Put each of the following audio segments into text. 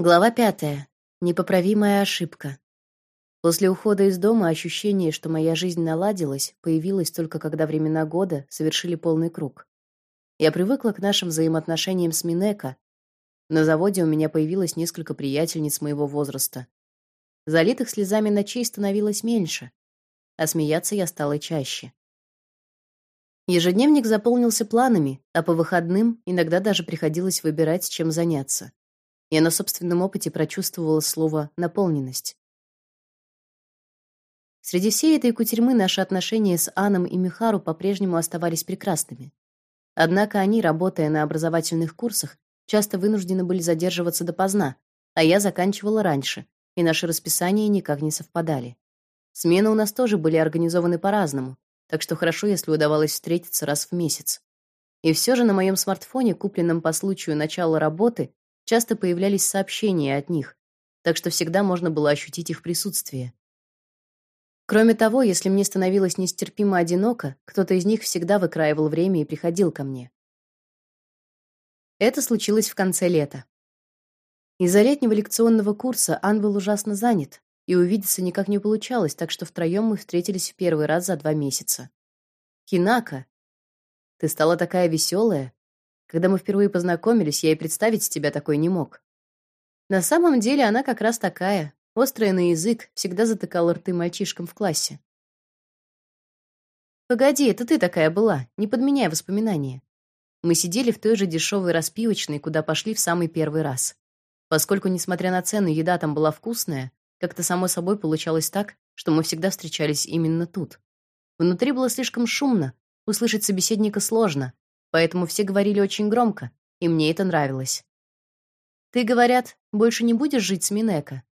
Глава пятая. Непоправимая ошибка. После ухода из дома ощущение, что моя жизнь наладилась, появилось только когда времена года совершили полный круг. Я привыкла к нашим взаимоотношениям с Минека. На заводе у меня появилось несколько приятельниц моего возраста. Залитых слезами ночей становилось меньше, а смеяться я стала чаще. Ежедневник заполнился планами, а по выходным иногда даже приходилось выбирать, чем заняться. Я на собственном опыте прочувствовала слово наполненность. Среди всей этой кутерьмы наши отношения с Аном и Михару по-прежнему оставались прекрасными. Однако они, работая на образовательных курсах, часто вынуждены были задерживаться допоздна, а я заканчивала раньше, и наши расписания никак не совпадали. Смены у нас тоже были организованы по-разному, так что хорошо, если удавалось встретиться раз в месяц. И все же на моем смартфоне, купленном по случаю начала работы, часто появлялись сообщения от них, так что всегда можно было ощутить их присутствие. Кроме того, если мне становилось нестерпимо одиноко, кто-то из них всегда выкраивал время и приходил ко мне. Это случилось в конце лета. Из-за летнего лекционного курса Ан был ужасно занят, и увидеться никак не получалось, так что втроем мы встретились в первый раз за два месяца. Кинака, ты стала такая веселая. Когда мы впервые познакомились, я и представить тебя такой не мог. На самом деле она как раз такая, острая на язык, всегда затыкала рты мальчишкам в классе. Погоди, это ты такая была, не подменяй воспоминания. Мы сидели в той же дешевой распивочной, куда пошли в самый первый раз. Поскольку, несмотря на цены, еда там была вкусная, как-то само собой получалось так, что мы всегда встречались именно тут. Внутри было слишком шумно, услышать собеседника сложно, поэтому все говорили очень громко, и мне это нравилось. Ты, говорят, больше не будешь жить с Минека?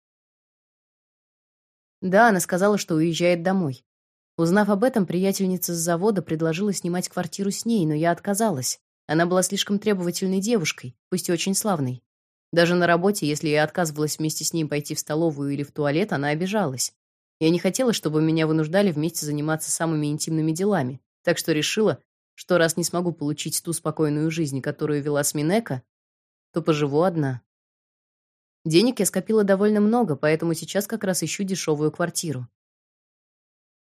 Да, она сказала, что уезжает домой. Узнав об этом, приятельница с завода предложила снимать квартиру с ней, но я отказалась. Она была слишком требовательной девушкой, пусть и очень славной. Даже на работе, если я отказывалась вместе с ней пойти в столовую или в туалет, она обижалась. Я не хотела, чтобы меня вынуждали вместе заниматься самыми интимными делами, так что решила, что раз не смогу получить ту спокойную жизнь, которую вела с Минека, то поживу одна. Денег я скопила довольно много, поэтому сейчас как раз ищу дешевую квартиру.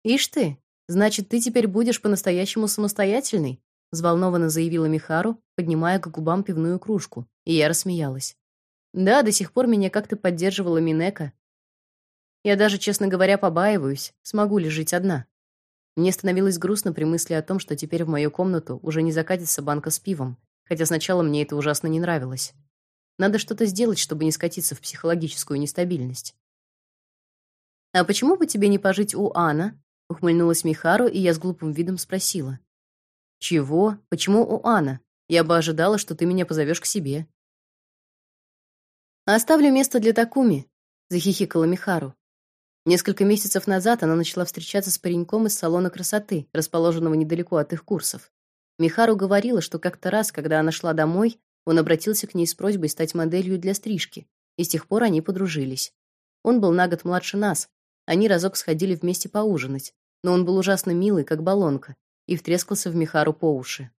Ишь ты, значит, ты теперь будешь по-настоящему самостоятельной, взволнованно заявила Михару, поднимая к губам пивную кружку, и я рассмеялась. Да, до сих пор меня как-то поддерживала Минека. Я даже, честно говоря, побаиваюсь, смогу ли жить одна. Мне становилось грустно при мысли о том, что теперь в мою комнату уже не закатится банка с пивом, хотя сначала мне это ужасно не нравилось. Надо что-то сделать, чтобы не скатиться в психологическую нестабильность. А почему бы тебе не пожить у Анна? ухмыльнулась Михару, и я с глупым видом спросила: "Чего? Почему у Анна? Я бы ожидала, что ты меня позовешь к себе". "Оставлю место для Такуми", захихикала Михару. Несколько месяцев назад она начала встречаться с пареньком из салона красоты, расположенного недалеко от их курсов. Михару говорила, что как-то раз, когда она шла домой, он обратился к ней с просьбой стать моделью для стрижки, и с тех пор они подружились. Он был на год младше нас. Они разок сходили вместе поужинать, но он был ужасно милый, как баллонка, и втрескался в Михару по уши.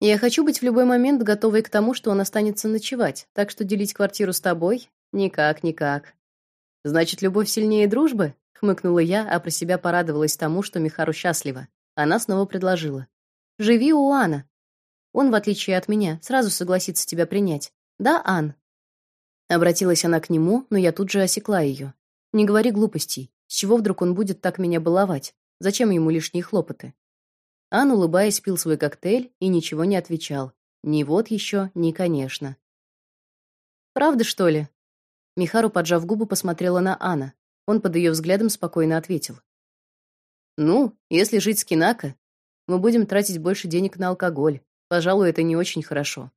Я хочу быть в любой момент готовой к тому, что он останется ночевать, так что делить квартиру с тобой никак, никак. Значит, любовь сильнее дружбы? хмыкнула я, а про себя порадовалась тому, что Михару счастлива. Она снова предложила: "Живи у Ана. Он, в отличие от меня, сразу согласится тебя принять. Да, Ан?" Обратилась она к нему, но я тут же осекла ее. "Не говори глупостей. С чего вдруг он будет так меня баловать? Зачем ему лишние хлопоты?" Ан, улыбаясь, пил свой коктейль и ничего не отвечал. Ни вот еще, ни конечно. Правда, что ли? Михару, поджав губы, посмотрела на Анна. Он под ее взглядом спокойно ответил: "Ну, если жить с Кинака, мы будем тратить больше денег на алкоголь. Пожалуй, это не очень хорошо".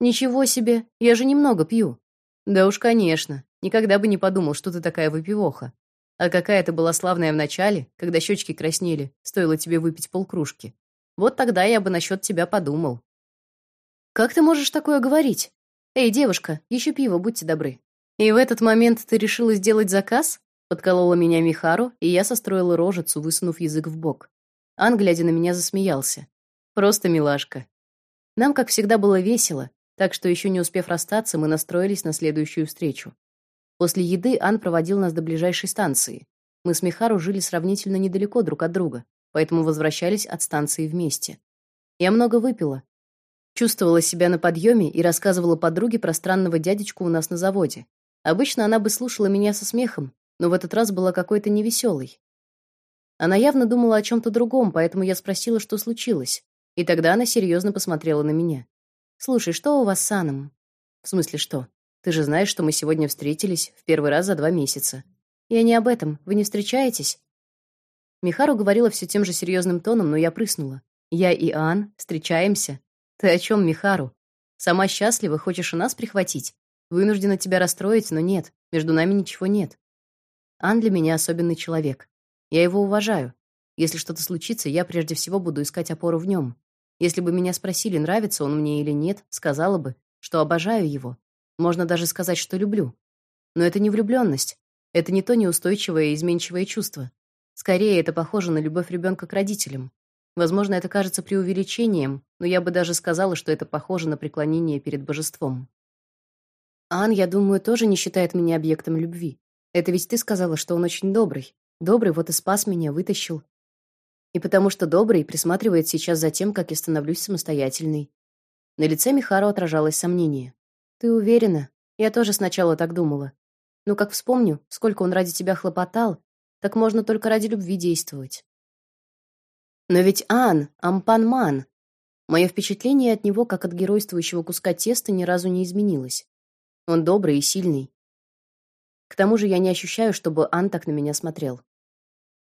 "Ничего себе, я же немного пью". "Да уж, конечно. Никогда бы не подумал, что ты такая выпивоха. А какая ты была славная в начале, когда щечки краснели, стоило тебе выпить полкружки. Вот тогда я бы насчет тебя подумал". "Как ты можешь такое говорить? Эй, девушка, еще пиво, будьте добры". И в этот момент ты решила сделать заказ? Подколола меня Михару, и я состроила рожицу, высунув язык в бок. Ан, глядя на меня, засмеялся. Просто милашка. Нам, как всегда, было весело, так что еще не успев расстаться, мы настроились на следующую встречу. После еды Ан проводил нас до ближайшей станции. Мы с Михару жили сравнительно недалеко друг от друга, поэтому возвращались от станции вместе. Я много выпила. Чувствовала себя на подъеме и рассказывала подруге про странного дядечку у нас на заводе. Обычно она бы слушала меня со смехом, но в этот раз была какой-то невеселой. Она явно думала о чем то другом, поэтому я спросила, что случилось. И тогда она серьезно посмотрела на меня. Слушай, что у вас с Аном? В смысле, что? Ты же знаешь, что мы сегодня встретились в первый раз за два месяца. Я не об этом. Вы не встречаетесь? Михару говорила все тем же серьезным тоном, но я прыснула. Я и Ан встречаемся. Ты о чем, Михару? Сама счастлива, хочешь и нас прихватить? Вынуждена тебя расстроить, но нет, между нами ничего нет. Ан для меня особенный человек. Я его уважаю. Если что-то случится, я прежде всего буду искать опору в нем. Если бы меня спросили, нравится он мне или нет, сказала бы, что обожаю его. Можно даже сказать, что люблю. Но это не влюблённость. Это не то неустойчивое и изменчивое чувство. Скорее, это похоже на любовь ребёнка к родителям. Возможно, это кажется преувеличением, но я бы даже сказала, что это похоже на преклонение перед божеством. Ан, я думаю, тоже не считает меня объектом любви. Это ведь ты сказала, что он очень добрый. Добрый вот и спас меня, вытащил. И потому что добрый присматривает сейчас за тем, как я становлюсь самостоятельной. На лице Михару отражалось сомнение. Ты уверена? Я тоже сначала так думала. Но как вспомню, сколько он ради тебя хлопотал, так можно только ради любви действовать. Но ведь Ан, Ампанман. Мое впечатление от него, как от геройствующего куска теста, ни разу не изменилось. Он добрый и сильный. К тому же я не ощущаю, чтобы Ан так на меня смотрел.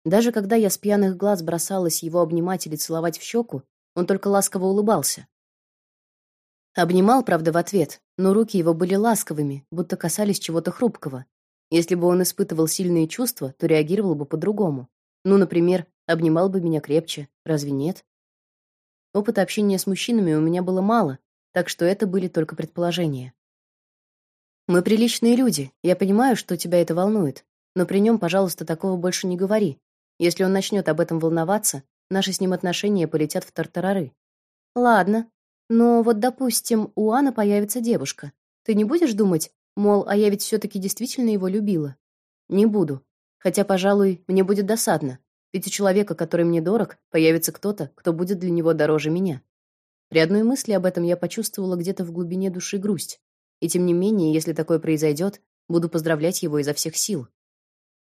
Даже когда я с пьяных глаз бросалась его обнимать или целовать в щеку, он только ласково улыбался. Обнимал, правда, в ответ, но руки его были ласковыми, будто касались чего-то хрупкого. Если бы он испытывал сильные чувства, то реагировал бы по-другому. Ну, например, обнимал бы меня крепче. Разве нет? Опыта общения с мужчинами у меня было мало, так что это были только предположения. Мы приличные люди. Я понимаю, что тебя это волнует, но при нем, пожалуйста, такого больше не говори. Если он начнет об этом волноваться, наши с ним отношения полетят в тартарары. Ладно. Но вот, допустим, у Анны появится девушка. Ты не будешь думать, мол, а я ведь все таки действительно его любила? Не буду. Хотя, пожалуй, мне будет досадно, ведь у человека, который мне дорог, появится кто-то, кто будет для него дороже меня. При одной мысли об этом я почувствовала где-то в глубине души грусть. И тем не менее, если такое произойдет, буду поздравлять его изо всех сил.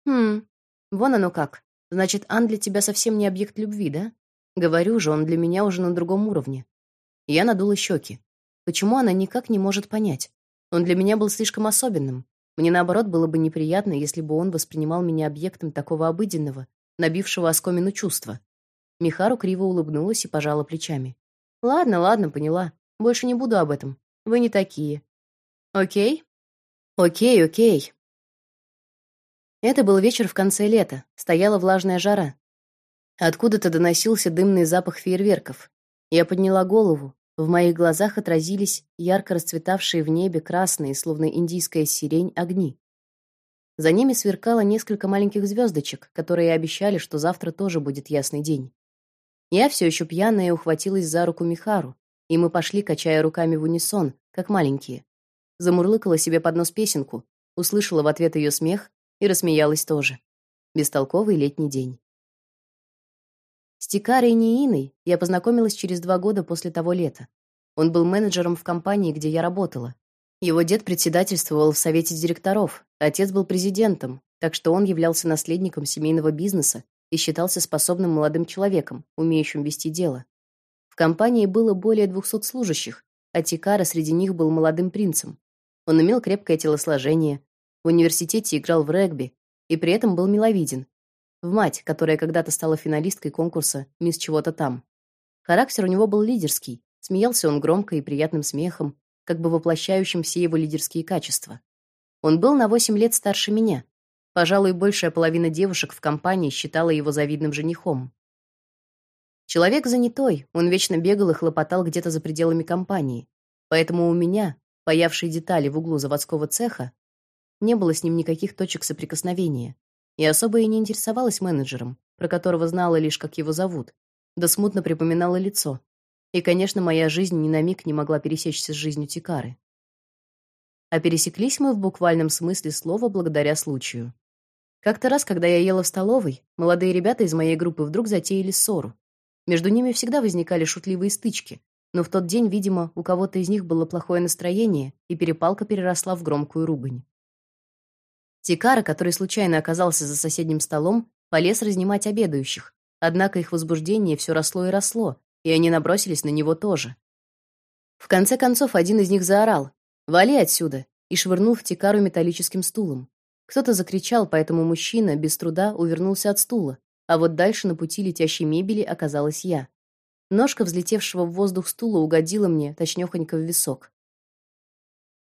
Хм. Вон оно как. Значит, Ан для тебя совсем не объект любви, да? Говорю же, он для меня уже на другом уровне. Я надула щеки. Почему она никак не может понять? Он для меня был слишком особенным. Мне наоборот было бы неприятно, если бы он воспринимал меня объектом такого обыденного, набившего оскомину чувства. Михару криво улыбнулась и пожала плечами. Ладно, ладно, поняла. Больше не буду об этом. Вы не такие. О'кей? О'кей, о'кей. Это был вечер в конце лета, стояла влажная жара. Откуда-то доносился дымный запах фейерверков. Я подняла голову. В моих глазах отразились ярко расцветавшие в небе красные, словно индийская сирень, огни. За ними сверкало несколько маленьких звездочек, которые обещали, что завтра тоже будет ясный день. Я все еще пьяная ухватилась за руку Михару, и мы пошли, качая руками в унисон, как маленькие. Замурлыкала себе под нос песенку, услышала в ответ ее смех и рассмеялась тоже. Бестолковый летний день. С Тикарой Нииной я познакомилась через два года после того лета. Он был менеджером в компании, где я работала. Его дед председательствовал в совете директоров, отец был президентом, так что он являлся наследником семейного бизнеса и считался способным молодым человеком, умеющим вести дело. В компании было более 200 служащих, а Тикара среди них был молодым принцем. Он имел крепкое телосложение, в университете играл в регби и при этом был миловиден. В мать, которая когда-то стала финалисткой конкурса «Мисс чего-то там». Характер у него был лидерский. Смеялся он громко и приятным смехом, как бы воплощающим все его лидерские качества. Он был на 8 лет старше меня. Пожалуй, большая половина девушек в компании считала его завидным женихом. Человек занятой, он вечно бегал и хлопотал где-то за пределами компании. Поэтому у меня, паявшей детали в углу заводского цеха, не было с ним никаких точек соприкосновения. И особо и не интересовалась менеджером, про которого знала лишь, как его зовут, да смутно припоминала лицо. И, конечно, моя жизнь ни на миг не могла пересечься с жизнью Тикары. А пересеклись мы в буквальном смысле слова благодаря случаю. Как-то раз, когда я ела в столовой, молодые ребята из моей группы вдруг затеяли ссору. Между ними всегда возникали шутливые стычки, но в тот день, видимо, у кого-то из них было плохое настроение, и перепалка переросла в громкую ругань. Тикара, который случайно оказался за соседним столом, полез разнимать обедающих, однако их возбуждение все росло и росло, и они набросились на него тоже. В конце концов, один из них заорал «Вали отсюда!» и швырнул в Тикару металлическим стулом. Кто-то закричал, поэтому мужчина без труда увернулся от стула, а вот дальше на пути летящей мебели оказалась я. Ножка взлетевшего в воздух стула угодила мне точнёхонько в висок.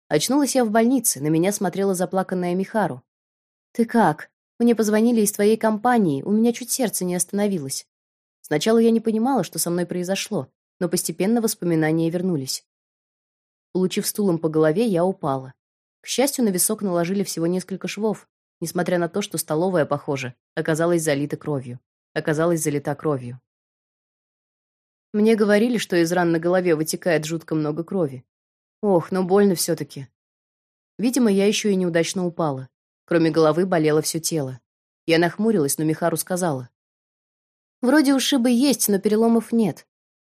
Очнулась я в больнице, на меня смотрела заплаканная Михару. «Ты как? Мне позвонили из твоей компании, у меня чуть сердце не остановилось». Сначала я не понимала, что со мной произошло, но постепенно воспоминания вернулись. Получив стулом по голове, я упала. К счастью, на висок наложили всего несколько швов, несмотря на то, что столовая, похоже, оказалась залита кровью. Оказалась залита кровью. Мне говорили, что из ран на голове вытекает жутко много крови. Ох, но больно все таки Видимо, я еще и неудачно упала. Кроме головы болело все тело. Я нахмурилась, но Михару сказала: "Вроде ушибы есть, но переломов нет".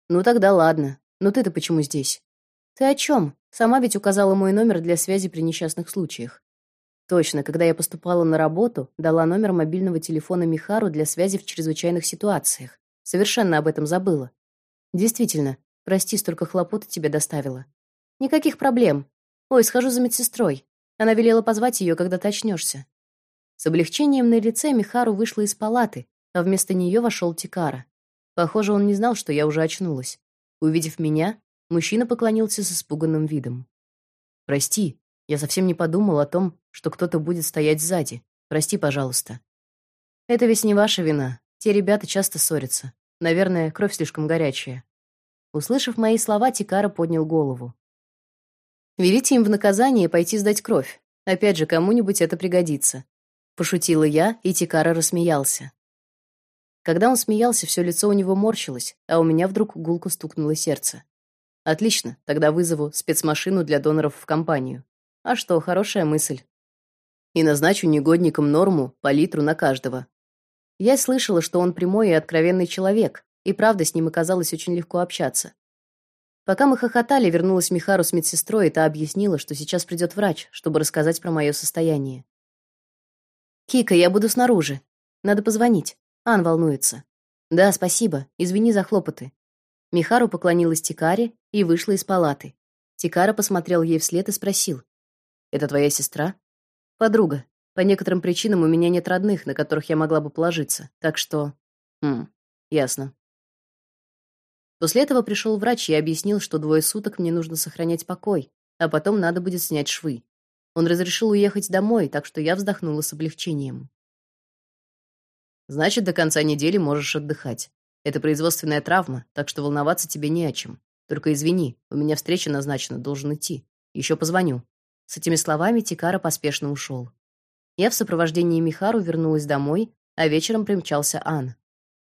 "Ну тогда ладно. Но ты-то почему здесь?" "Ты о чем? Сама ведь указала мой номер для связи при несчастных случаях. Точно, когда я поступала на работу, дала номер мобильного телефона Михару для связи в чрезвычайных ситуациях. Совершенно об этом забыла. Действительно, прости, столько хлопот тебе доставила. Никаких проблем. Ой, схожу за медсестрой. Она велела позвать ее, когда ты очнешься. С облегчением на лице Михару вышла из палаты, а вместо нее вошел Тикара. Похоже, он не знал, что я уже очнулась. Увидев меня, Мужчина поклонился с испуганным видом. Прости, я совсем не подумал о том, что кто-то будет стоять сзади. Прости, пожалуйста. Это ведь не ваша вина. Те ребята часто ссорятся. Наверное, кровь слишком горячая. Услышав мои слова, Тикара поднял голову. Велите им в наказание пойти сдать кровь. Опять же, кому-нибудь это пригодится. Пошутила я, и Тикара рассмеялся. Когда он смеялся, все лицо у него морщилось, а у меня вдруг гулко стукнуло сердце. Отлично, тогда вызову спецмашину для доноров в компанию. А что, хорошая мысль. И назначу негодникам норму по литру на каждого. Я слышала, что он прямой и откровенный человек, и правда с ним оказалось очень легко общаться. Пока мы хохотали, вернулась Михару с медсестрой, и та объяснила, что сейчас придет врач, чтобы рассказать про мое состояние. Кика, я буду снаружи. Надо позвонить. Ан волнуется. Да, спасибо. Извини за хлопоты. Михару поклонилась Тикаре и вышла из палаты. Тикара посмотрел ей вслед и спросил: "Это твоя сестра?" "Подруга. По некоторым причинам у меня нет родных, на которых я могла бы положиться. Так что, хм, ясно". После этого пришел врач и объяснил, что двое суток мне нужно сохранять покой, а потом надо будет снять швы. Он разрешил уехать домой, так что я вздохнула с облегчением. Значит, до конца недели можешь отдыхать. Это производственная травма, так что волноваться тебе не о чем. Только извини, у меня встреча назначена, должен идти. Еще позвоню. С этими словами Тикара поспешно ушел. Я в сопровождении Михару вернулась домой, а вечером примчался Ан.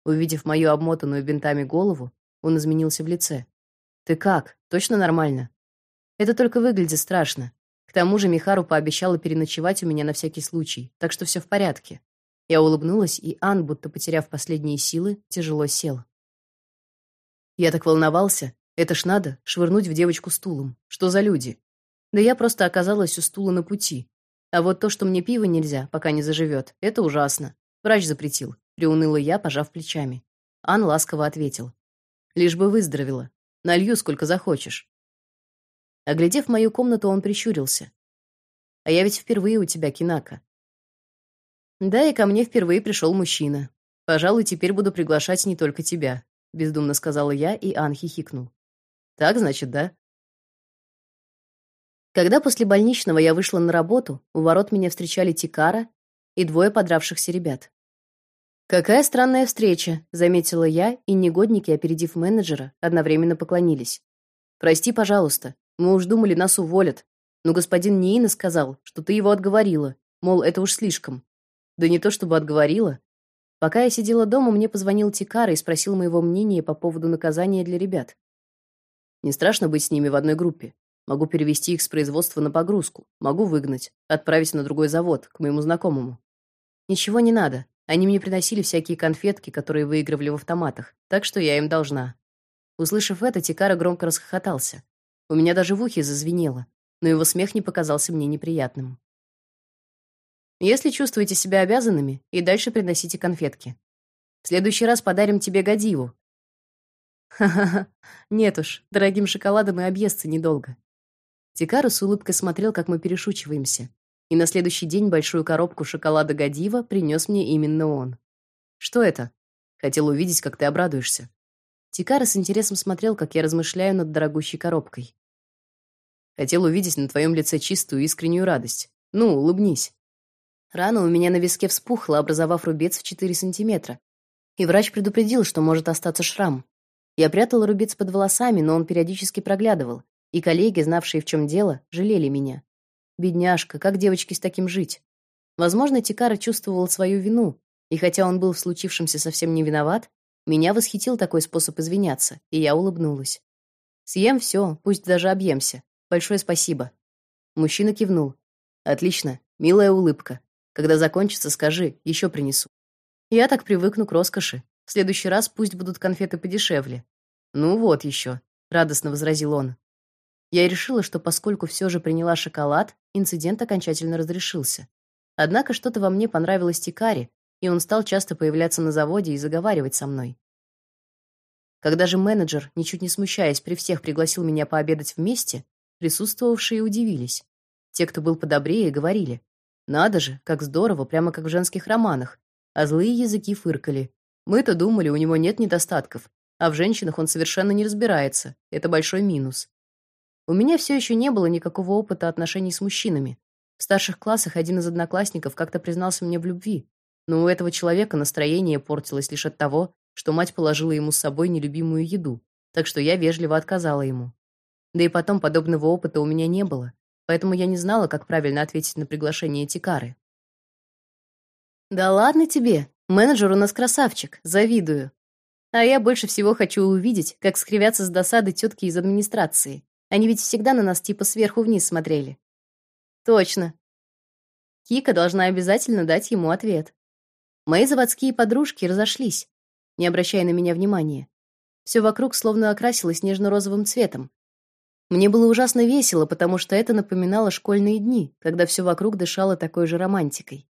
Увидев мою обмотанную бинтами голову, он изменился в лице. Ты как? Точно нормально? Это только выглядит страшно. К тому же Михару пообещала переночевать у меня на всякий случай, так что все в порядке. Я улыбнулась, и Ан, будто потеряв последние силы, тяжело сел. Я так волновался. Это ж надо швырнуть в девочку стулом. Что за люди? Да я просто оказалась у стула на пути. А вот то, что мне пиво нельзя, пока не заживет, это ужасно. Врач запретил. Приуныла я, пожав плечами. Ан ласково ответил: "Лишь бы выздоровела. Налью сколько захочешь". Оглядев мою комнату, он прищурился. А я ведь впервые у тебя, Кинака. Да, и ко мне впервые пришел мужчина. Пожалуй, теперь буду приглашать не только тебя, бездумно сказала я, и Ан хихикнул. Так, значит, да? Когда после больничного я вышла на работу, у ворот меня встречали Тикара и двое подравшихся ребят. Какая странная встреча, заметила я, и негодники, опередив менеджера, одновременно поклонились. Прости, пожалуйста. Мы уж думали, нас уволят. Но господин Нейна сказал, что ты его отговорила. Мол, это уж слишком. Да не то чтобы отговорила. Пока я сидела дома, мне позвонил Тикара и спросил моего мнения по поводу наказания для ребят. Не страшно быть с ними в одной группе. Могу перевести их с производства на погрузку, могу выгнать, отправить на другой завод, к моему знакомому. Ничего не надо. Они мне приносили всякие конфетки, которые выигрывали в автоматах, так что я им должна. Услышав это, Тикара громко расхохотался. У меня даже в ухе зазвенело, но его смех не показался мне неприятным. Если чувствуете себя обязанными, и дальше приносите конфетки. В следующий раз подарим тебе гадиву. Ха-ха-ха. Нет уж, дорогим шоколадом и объесться недолго. Тикару с улыбкой смотрел, как мы перешучиваемся. И на следующий день большую коробку шоколада Гадива принес мне именно он. Что это? Хотел увидеть, как ты обрадуешься. Тикара с интересом смотрел, как я размышляю над дорогущей коробкой. Хотел увидеть на твоем лице чистую искреннюю радость. Ну, улыбнись. Рана у меня на виске вспухла, образовав рубец в 4 сантиметра. И врач предупредил, что может остаться шрам. Я прятала рубец под волосами, но он периодически проглядывал, и коллеги, знавшие, в чем дело, жалели меня. Бедняжка, как девочке с таким жить? Возможно, Тикара чувствовал свою вину, и хотя он был в случившемся совсем не виноват, меня восхитил такой способ извиняться, и я улыбнулась. Съем все, пусть даже объемся. Большое спасибо. Мужчина кивнул. Отлично, милая улыбка. Когда закончится, скажи, еще принесу. Я так привыкну к роскоши. В следующий раз пусть будут конфеты подешевле. Ну вот еще, радостно возразил он. Я решила, что поскольку все же приняла шоколад, инцидент окончательно разрешился. Однако что-то во мне понравилось Тикари, и он стал часто появляться на заводе и заговаривать со мной. Когда же менеджер, ничуть не смущаясь, при всех пригласил меня пообедать вместе, присутствовавшие удивились. Те, кто был подобрее, говорили: надо же, как здорово, прямо как в женских романах. А злые языки фыркали. Мы-то думали, у него нет недостатков, а в женщинах он совершенно не разбирается. Это большой минус. У меня все еще не было никакого опыта отношений с мужчинами. В старших классах один из одноклассников как-то признался мне в любви, но у этого человека настроение портилось лишь от того, что мать положила ему с собой нелюбимую еду, так что я вежливо отказала ему. Да и потом подобного опыта у меня не было поэтому я не знала, как правильно ответить на приглашение Тикары. Да ладно тебе, менеджер у нас красавчик, завидую. А я больше всего хочу увидеть, как скривятся с досады тетки из администрации. Они ведь всегда на нас типа сверху вниз смотрели. Точно. Кика должна обязательно дать ему ответ. Мои заводские подружки разошлись, не обращая на меня внимания. Все вокруг словно окрасилось нежно-розовым цветом, мне было ужасно весело, потому что это напоминало школьные дни, когда все вокруг дышало такой же романтикой.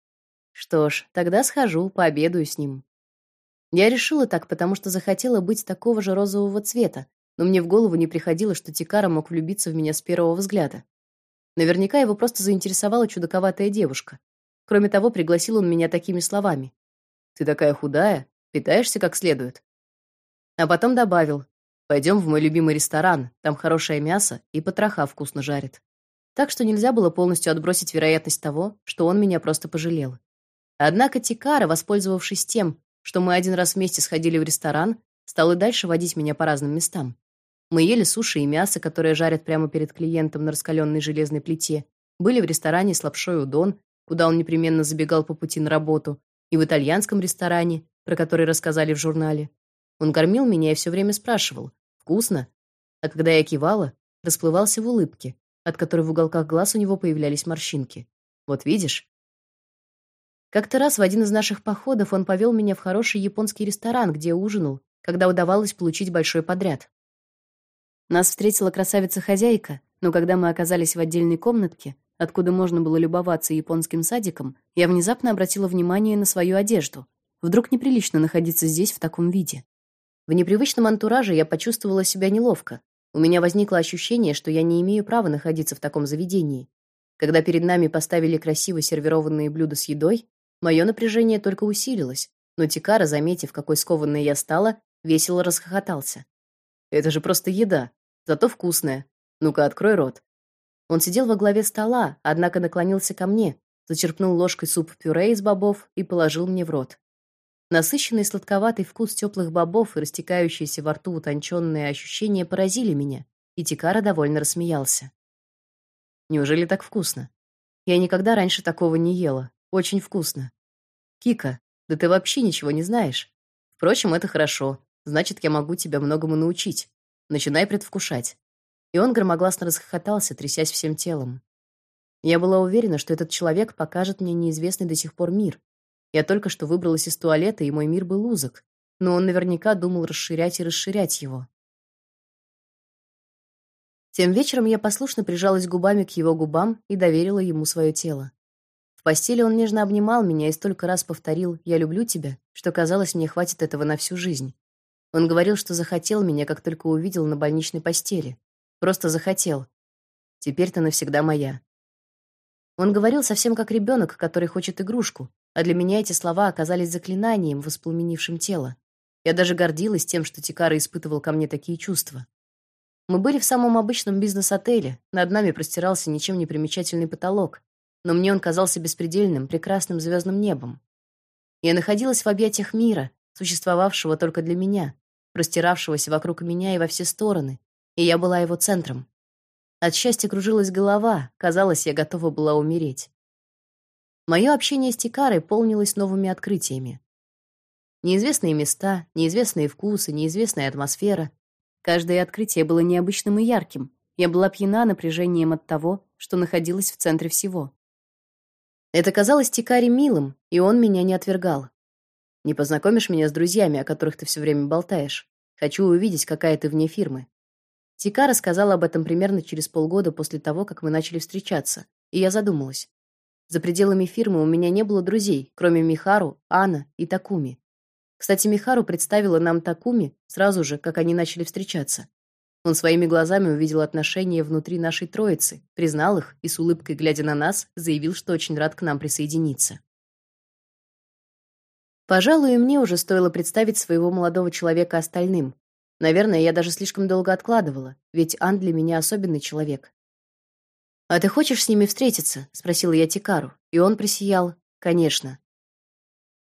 Что ж, тогда схожу, пообедаю с ним. Я решила так, потому что захотела быть такого же розового цвета, но мне в голову не приходило, что Тикара мог влюбиться в меня с первого взгляда. Наверняка его просто заинтересовала чудаковатая девушка. Кроме того, пригласил он меня такими словами: "Ты такая худая, питаешься как следует". А потом добавил: Пойдем в мой любимый ресторан, там хорошее мясо и потроха вкусно жарят. Так что нельзя было полностью отбросить вероятность того, что он меня просто пожалел. Однако Тикара, воспользовавшись тем, что мы один раз вместе сходили в ресторан, стал и дальше водить меня по разным местам. Мы ели суши и мясо, которое жарят прямо перед клиентом на раскаленной железной плите. Были в ресторане с лапшой удон, куда он непременно забегал по пути на работу, и в итальянском ресторане, про который рассказали в журнале. Он кормил меня и все время спрашивал: "Вкусно?" А когда я кивала, расплывался в улыбке, от которой в уголках глаз у него появлялись морщинки. Вот видишь? Как-то раз в один из наших походов он повел меня в хороший японский ресторан, где ужинал, когда удавалось получить большой подряд. Нас встретила красавица-хозяйка, но когда мы оказались в отдельной комнатке, откуда можно было любоваться японским садиком, я внезапно обратила внимание на свою одежду. Вдруг неприлично находиться здесь в таком виде. В непривычном антураже я почувствовала себя неловко. У меня возникло ощущение, что я не имею права находиться в таком заведении. Когда перед нами поставили красиво сервированные блюда с едой, мое напряжение только усилилось, но Тикара, заметив, какой скованной я стала, весело расхохотался. Это же просто еда, зато вкусная. Ну-ка, открой рот. Он сидел во главе стола, однако наклонился ко мне, зачерпнул ложкой суп-пюре из бобов и положил мне в рот. Насыщенный сладковатый вкус теплых бобов и растекающиеся во рту утонченные ощущения поразили меня, и Тикара довольно рассмеялся. Неужели так вкусно? Я никогда раньше такого не ела. Очень вкусно. Кика, да ты вообще ничего не знаешь. Впрочем, это хорошо. Значит, я могу тебя многому научить. Начинай предвкушать. И он громогласно расхохотался, трясясь всем телом. Я была уверена, что этот человек покажет мне неизвестный до сих пор мир. Я только что выбралась из туалета, и мой мир был узок, но он наверняка думал расширять и расширять его. Тем вечером я послушно прижалась губами к его губам и доверила ему свое тело. В постели он нежно обнимал меня и столько раз повторил «я люблю тебя», что казалось, мне хватит этого на всю жизнь. Он говорил, что захотел меня, как только увидел на больничной постели. Просто захотел. Теперь ты навсегда моя. Он говорил совсем как ребенок, который хочет игрушку, а для меня эти слова оказались заклинанием, воспламенившим тело. Я даже гордилась тем, что Тикара испытывал ко мне такие чувства. Мы были в самом обычном бизнес-отеле. Над нами простирался ничем не примечательный потолок, но мне он казался беспредельным, прекрасным звездным небом. Я находилась в объятиях мира, существовавшего только для меня, простиравшегося вокруг меня и во все стороны, и я была его центром. От счастья кружилась голова, казалось, я готова была умереть. Мое общение с Тикарой полнилось новыми открытиями. Неизвестные места, неизвестные вкусы, неизвестная атмосфера, Каждое открытие было необычным и ярким. Я была пьяна напряжением от того, что находилась в центре всего. Это казалось Тикаре милым, и он меня не отвергал. Не познакомишь меня с друзьями, о которых ты все время болтаешь. Хочу увидеть, какая ты вне фирмы. Тикара сказала об этом примерно через полгода после того, как мы начали встречаться, и я задумалась. За пределами фирмы у меня не было друзей, кроме Михару, Ана и Такуми. Кстати, Михару представила нам Такуми сразу же, как они начали встречаться. Он своими глазами увидел отношения внутри нашей троицы, признал их и с улыбкой глядя на нас, заявил, что очень рад к нам присоединиться. Пожалуй, мне уже стоило представить своего молодого человека остальным. Наверное, я даже слишком долго откладывала, ведь Ан для меня особенный человек. А ты хочешь с ними встретиться? спросила я Тикару, и он просиял: "Конечно".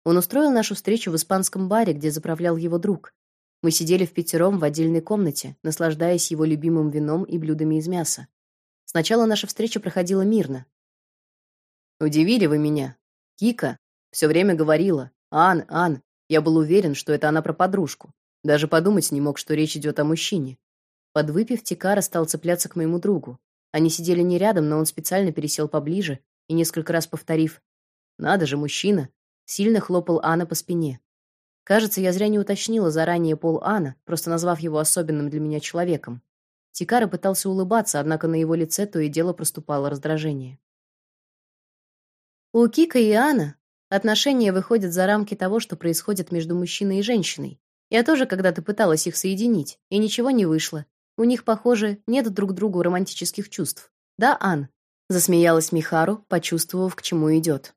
Он устроил нашу встречу в испанском баре, где заправлял его друг. Мы сидели в пятером в отдельной комнате, наслаждаясь его любимым вином и блюдами из мяса. Сначала наша встреча проходила мирно. Удивили вы меня. Кика все время говорила: "Ан, Ан". Я был уверен, что это она про подружку. Даже подумать не мог, что речь идет о мужчине. Подвыпив, Тикара стал цепляться к моему другу. Они сидели не рядом, но он специально пересел поближе и несколько раз повторив: "Надо же, мужчина", сильно хлопал Анна по спине. Кажется, я зря не уточнила заранее пол Анна, просто назвав его особенным для меня человеком. Тикара пытался улыбаться, однако на его лице то и дело проступало раздражение. У Кика и Анна отношения выходят за рамки того, что происходит между мужчиной и женщиной. Я тоже когда-то пыталась их соединить, и ничего не вышло. У них, похоже, нет друг другу романтических чувств. Да, Ан? засмеялась Михару, почувствовав, к чему идет.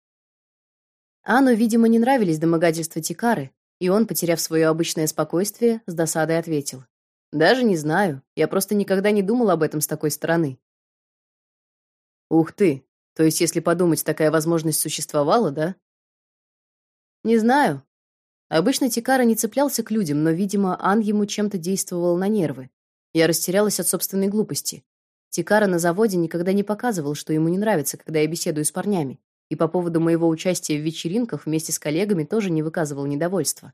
Анну, видимо, не нравились домогательства Тикары, и он, потеряв свое обычное спокойствие, с досадой ответил: "Даже не знаю. Я просто никогда не думал об этом с такой стороны". Ух ты. То есть, если подумать, такая возможность существовала, да? Не знаю. Обычно Тикара не цеплялся к людям, но, видимо, Ан ему чем-то действовал на нервы. Я растерялась от собственной глупости. Тикара на заводе никогда не показывал, что ему не нравится, когда я беседую с парнями и по поводу моего участия в вечеринках вместе с коллегами тоже не выказывал недовольства.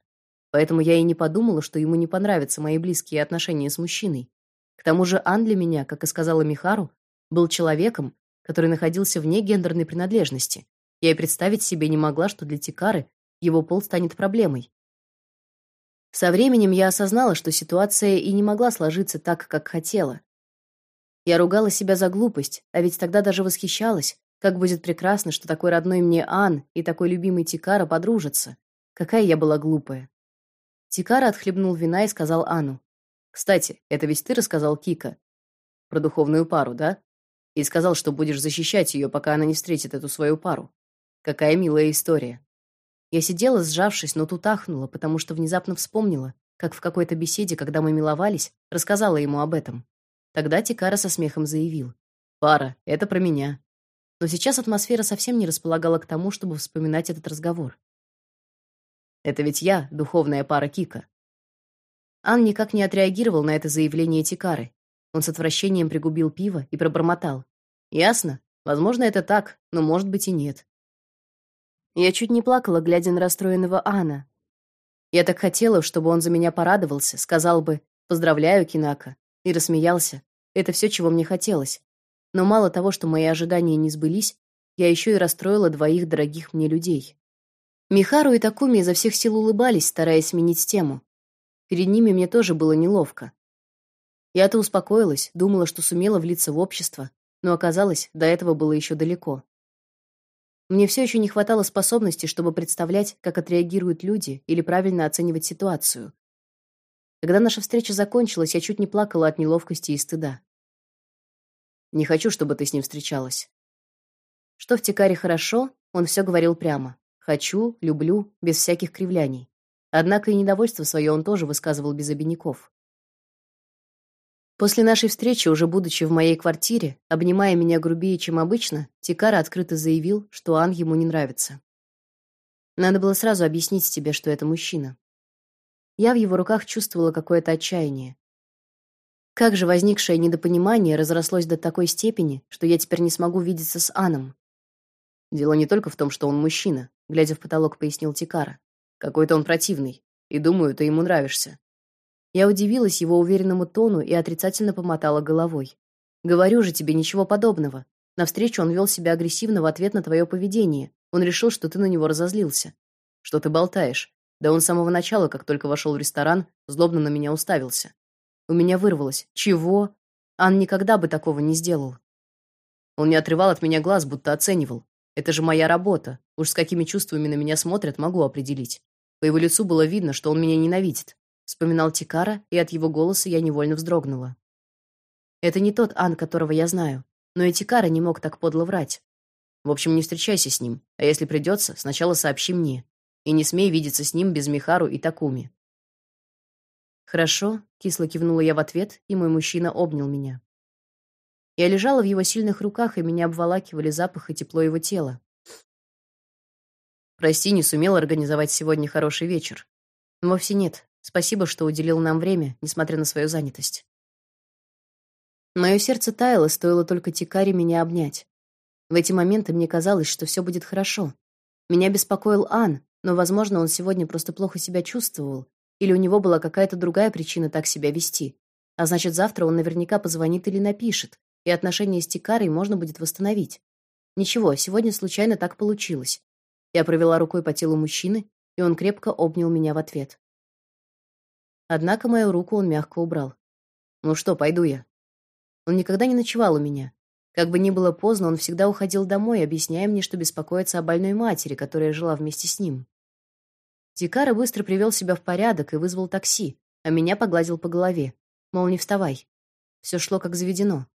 Поэтому я и не подумала, что ему не понравятся мои близкие отношения с мужчиной. К тому же Ан для меня, как и сказала Михару, был человеком, который находился вне гендерной принадлежности. Я и представить себе не могла, что для Тикары его пол станет проблемой. Со временем я осознала, что ситуация и не могла сложиться так, как хотела. Я ругала себя за глупость, а ведь тогда даже восхищалась, как будет прекрасно, что такой родной мне Ан и такой любимый Тикара подружатся. Какая я была глупая. Тикара отхлебнул вина и сказал Ану: "Кстати, это ведь ты рассказал Кика про духовную пару, да? И сказал, что будешь защищать ее, пока она не встретит эту свою пару. Какая милая история". Я сидела, сжавшись, но тут ахнула, потому что внезапно вспомнила, как в какой-то беседе, когда мы миловались, рассказала ему об этом. Тогда Тикара со смехом заявил: "Пара, это про меня но сейчас атмосфера совсем не располагала к тому, чтобы вспоминать этот разговор. Это ведь я, духовная пара Кика. Ан никак не отреагировал на это заявление Тикары. Он с отвращением пригубил пиво и пробормотал: "Ясно. Возможно, это так, но может быть и нет". Я чуть не плакала, глядя на расстроенного Ана. Я так хотела, чтобы он за меня порадовался, сказал бы: "Поздравляю, Кинака", и рассмеялся, Это все, чего мне хотелось. Но мало того, что мои ожидания не сбылись, я еще и расстроила двоих дорогих мне людей. Михару и Такуми изо всех сил улыбались, стараясь сменить тему. Перед ними мне тоже было неловко. Я-то успокоилась, думала, что сумела влиться в общество, но оказалось, до этого было еще далеко. Мне все еще не хватало способности, чтобы представлять, как отреагируют люди или правильно оценивать ситуацию. Когда наша встреча закончилась, я чуть не плакала от неловкости и стыда. Не хочу, чтобы ты с ним встречалась. Что в Тикаре хорошо, он все говорил прямо. Хочу, люблю, без всяких кривляний. Однако и недовольство свое он тоже высказывал без обиняков. После нашей встречи, уже будучи в моей квартире, обнимая меня грубее, чем обычно, Тикара открыто заявил, что Ан ему не нравится. Надо было сразу объяснить тебе, что это мужчина. Я в его руках чувствовала какое-то отчаяние. Как же возникшее недопонимание разрослось до такой степени, что я теперь не смогу видеться с Аном. Дело не только в том, что он мужчина, глядя в потолок, пояснил Тикара. Какой-то он противный, и думаю, ты ему нравишься. Я удивилась его уверенному тону и отрицательно помотала головой. Говорю же тебе ничего подобного. На встречу он вел себя агрессивно в ответ на твое поведение. Он решил, что ты на него разозлился. Что ты болтаешь? Да он с самого начала, как только вошел в ресторан, злобно на меня уставился. У меня вырвалось: "Чего? Ан никогда бы такого не сделал". Он не отрывал от меня глаз, будто оценивал. Это же моя работа. Уж с какими чувствами на меня смотрят, могу определить. По его лицу было видно, что он меня ненавидит вспоминал Тикара, и от его голоса я невольно вздрогнула. Это не тот Ан, которого я знаю, но и Тикара не мог так подло врать. В общем, не встречайся с ним, а если придется, сначала сообщи мне. И не смей видеться с ним без Михару и Такуми. Хорошо, кисло кивнула я в ответ, и мой мужчина обнял меня. Я лежала в его сильных руках, и меня обволакивали запах и тепло его тела. Прости, не сумела организовать сегодня хороший вечер. Вовсе нет. Спасибо, что уделил нам время, несмотря на свою занятость. Мое сердце таяло, стоило только Тикари меня обнять. В эти моменты мне казалось, что все будет хорошо. Меня беспокоил Ан, но, возможно, он сегодня просто плохо себя чувствовал, или у него была какая-то другая причина так себя вести. А значит, завтра он наверняка позвонит или напишет, и отношения с Тикарой можно будет восстановить. Ничего, сегодня случайно так получилось. Я провела рукой по телу мужчины, и он крепко обнял меня в ответ. Однако мою руку он мягко убрал. Ну что, пойду я. Он никогда не ночевал у меня. Как бы ни было поздно, он всегда уходил домой, объясняя мне, что беспокоится о больной матери, которая жила вместе с ним. Тикара быстро привел себя в порядок и вызвал такси, а меня погладил по голове, мол, не вставай. Все шло как заведено.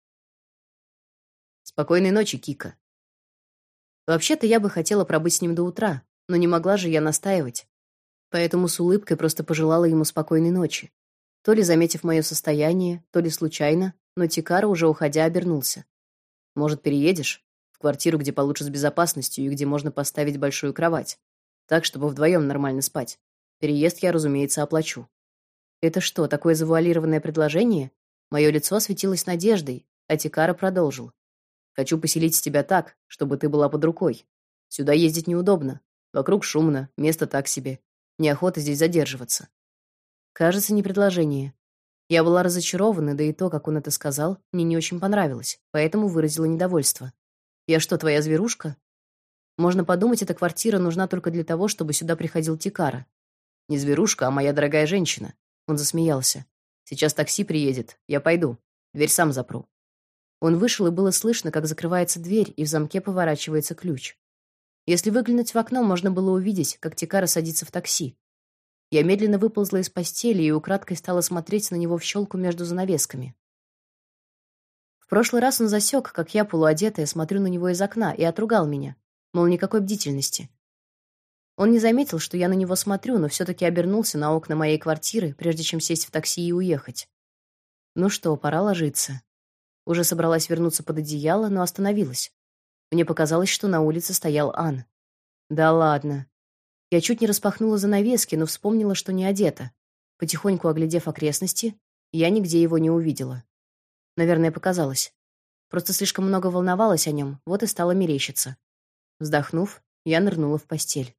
Спокойной ночи, Кика. Вообще-то я бы хотела пробыть с ним до утра, но не могла же я настаивать поэтому с улыбкой просто пожелала ему спокойной ночи. То ли заметив мое состояние, то ли случайно, но Тикара уже уходя обернулся. Может, переедешь в квартиру, где получше с безопасностью и где можно поставить большую кровать, так чтобы вдвоем нормально спать. Переезд я, разумеется, оплачу. Это что, такое завуалированное предложение? Мое лицо осветилось надеждой, а Тикара продолжил: Хочу поселить тебя так, чтобы ты была под рукой. Сюда ездить неудобно. Вокруг шумно, место так себе. Неохота здесь задерживаться. Кажется, не предложение. Я была разочарована, да и то, как он это сказал, мне не очень понравилось, поэтому выразила недовольство. Я что, твоя зверушка? Можно подумать, эта квартира нужна только для того, чтобы сюда приходил Тикара. Не зверушка, а моя дорогая женщина. Он засмеялся. Сейчас такси приедет. Я пойду. Дверь сам запру. Он вышел, и было слышно, как закрывается дверь, и в замке поворачивается ключ. Если выглянуть в окно, можно было увидеть, как Тикара садится в такси. Я медленно выползла из постели и украдкой стала смотреть на него в щелку между занавесками. В прошлый раз он засек, как я полуодетая смотрю на него из окна и отругал меня, мол, никакой бдительности. Он не заметил, что я на него смотрю, но все таки обернулся на окна моей квартиры, прежде чем сесть в такси и уехать. Ну что, пора ложиться. Уже собралась вернуться под одеяло, но остановилась. Мне показалось, что на улице стоял Ан. Да ладно. Я чуть не распахнула занавески, но вспомнила, что не одета. Потихоньку оглядев окрестности, я нигде его не увидела. Наверное, показалось. Просто слишком много волновалась о нем, вот и стала мерещиться. Вздохнув, я нырнула в постель.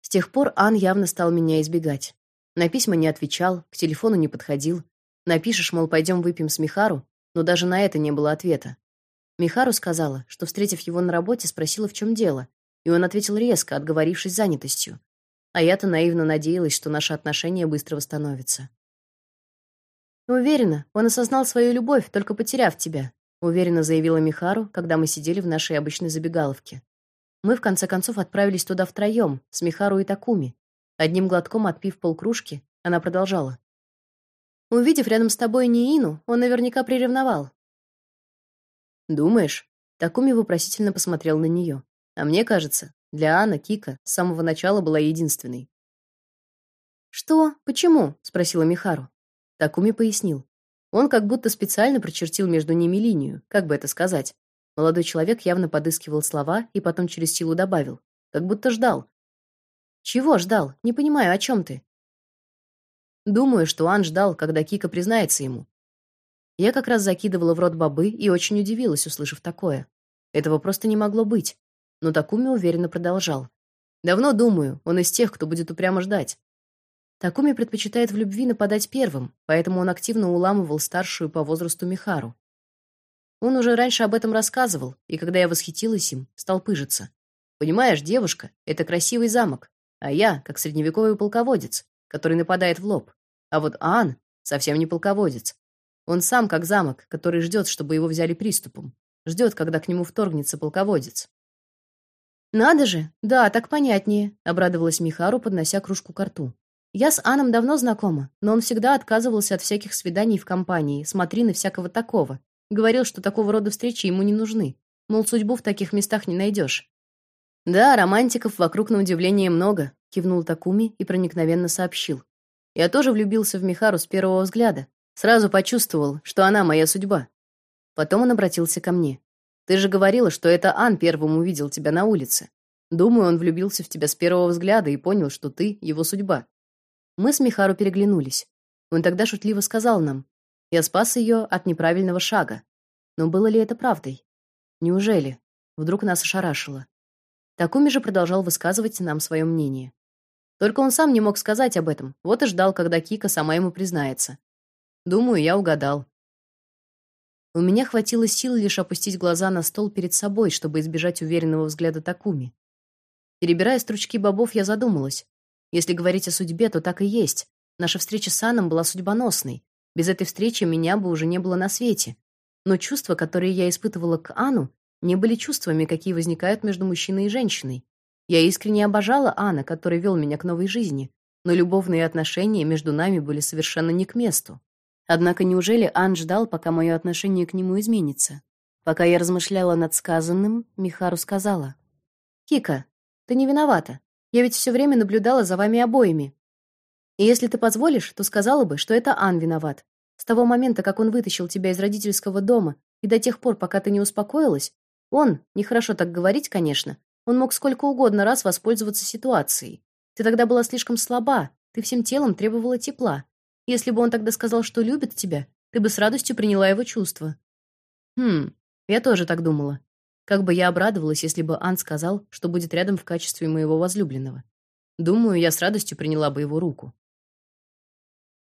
С тех пор Ан явно стал меня избегать. На письма не отвечал, к телефону не подходил, Напишешь, мол, пойдем выпьем с Михару, но даже на это не было ответа. Михару сказала, что встретив его на работе, спросила, в чем дело, и он ответил резко, отговорившись занятостью. А я-то наивно надеялась, что наши отношения быстро восстановятся. Уверена, он осознал свою любовь, только потеряв тебя, уверенно заявила Михару, когда мы сидели в нашей обычной забегаловке. Мы в конце концов отправились туда втроем, с Михару и Такуми. Одним глотком отпив полкружки, она продолжала: Увидев рядом с тобой Ниину, он наверняка приревновал. Думаешь? Такуми вопросительно посмотрел на нее. А мне кажется, для Анны Кика с самого начала была единственной. Что? Почему? спросила Михару. Такуми пояснил. Он как будто специально прочертил между ними линию, как бы это сказать. Молодой человек явно подыскивал слова и потом через силу добавил, как будто ждал. Чего ждал? Не понимаю, о чем ты? Думаю, что Ан ждал, когда Кика признается ему. Я как раз закидывала в рот бобы и очень удивилась, услышав такое. Этого просто не могло быть. Но Такуми уверенно продолжал. Давно думаю, он из тех, кто будет упрямо ждать. Такуми предпочитает в любви нападать первым, поэтому он активно уламывал старшую по возрасту Михару. Он уже раньше об этом рассказывал, и когда я восхитилась им, стал пыжиться. Понимаешь, девушка это красивый замок, а я как средневековый полководец, который нападает в лоб. А вот Ан совсем не полководец. Он сам как замок, который ждет, чтобы его взяли приступом. Ждет, когда к нему вторгнется полководец. Надо же. Да, так понятнее, обрадовалась Михару, поднося кружку к рту. Я с Аном давно знакома, но он всегда отказывался от всяких свиданий в компании, смотрины всякого такого. Говорил, что такого рода встречи ему не нужны. Мол, судьбу в таких местах не найдешь. Да, романтиков вокруг на удивление много, кивнул Такуми и проникновенно сообщил. Я тоже влюбился в Михару с первого взгляда. Сразу почувствовал, что она моя судьба. Потом он обратился ко мне. Ты же говорила, что это Ан первым увидел тебя на улице. Думаю, он влюбился в тебя с первого взгляда и понял, что ты его судьба. Мы с Михару переглянулись. Он тогда шутливо сказал нам: "Я спас ее от неправильного шага". Но было ли это правдой? Неужели? Вдруг нас ошарашило. Такуми же продолжал высказывать нам свое мнение. Только он сам не мог сказать об этом. Вот и ждал, когда Кика сама ему признается. Думаю, я угадал. У меня хватило сил лишь опустить глаза на стол перед собой, чтобы избежать уверенного взгляда Такуми. Перебирая строчки бобов, я задумалась. Если говорить о судьбе, то так и есть. Наша встреча с Анном была судьбоносной. Без этой встречи меня бы уже не было на свете. Но чувства, которые я испытывала к Анну, не были чувствами, какие возникают между мужчиной и женщиной. Я искренне обожала Анна, который вел меня к новой жизни, но любовные отношения между нами были совершенно не к месту. Однако неужели Ан ждал, пока мое отношение к нему изменится? Пока я размышляла над сказанным, Михару сказала: "Кика, ты не виновата. Я ведь все время наблюдала за вами обоими. И если ты позволишь, то сказала бы, что это Ан виноват. С того момента, как он вытащил тебя из родительского дома, и до тех пор, пока ты не успокоилась, он, нехорошо так говорить, конечно, он мог сколько угодно раз воспользоваться ситуацией. Ты тогда была слишком слаба, ты всем телом требовала тепла. Если бы он тогда сказал, что любит тебя, ты бы с радостью приняла его чувства. Хм, я тоже так думала. Как бы я обрадовалась, если бы Ан сказал, что будет рядом в качестве моего возлюбленного. Думаю, я с радостью приняла бы его руку.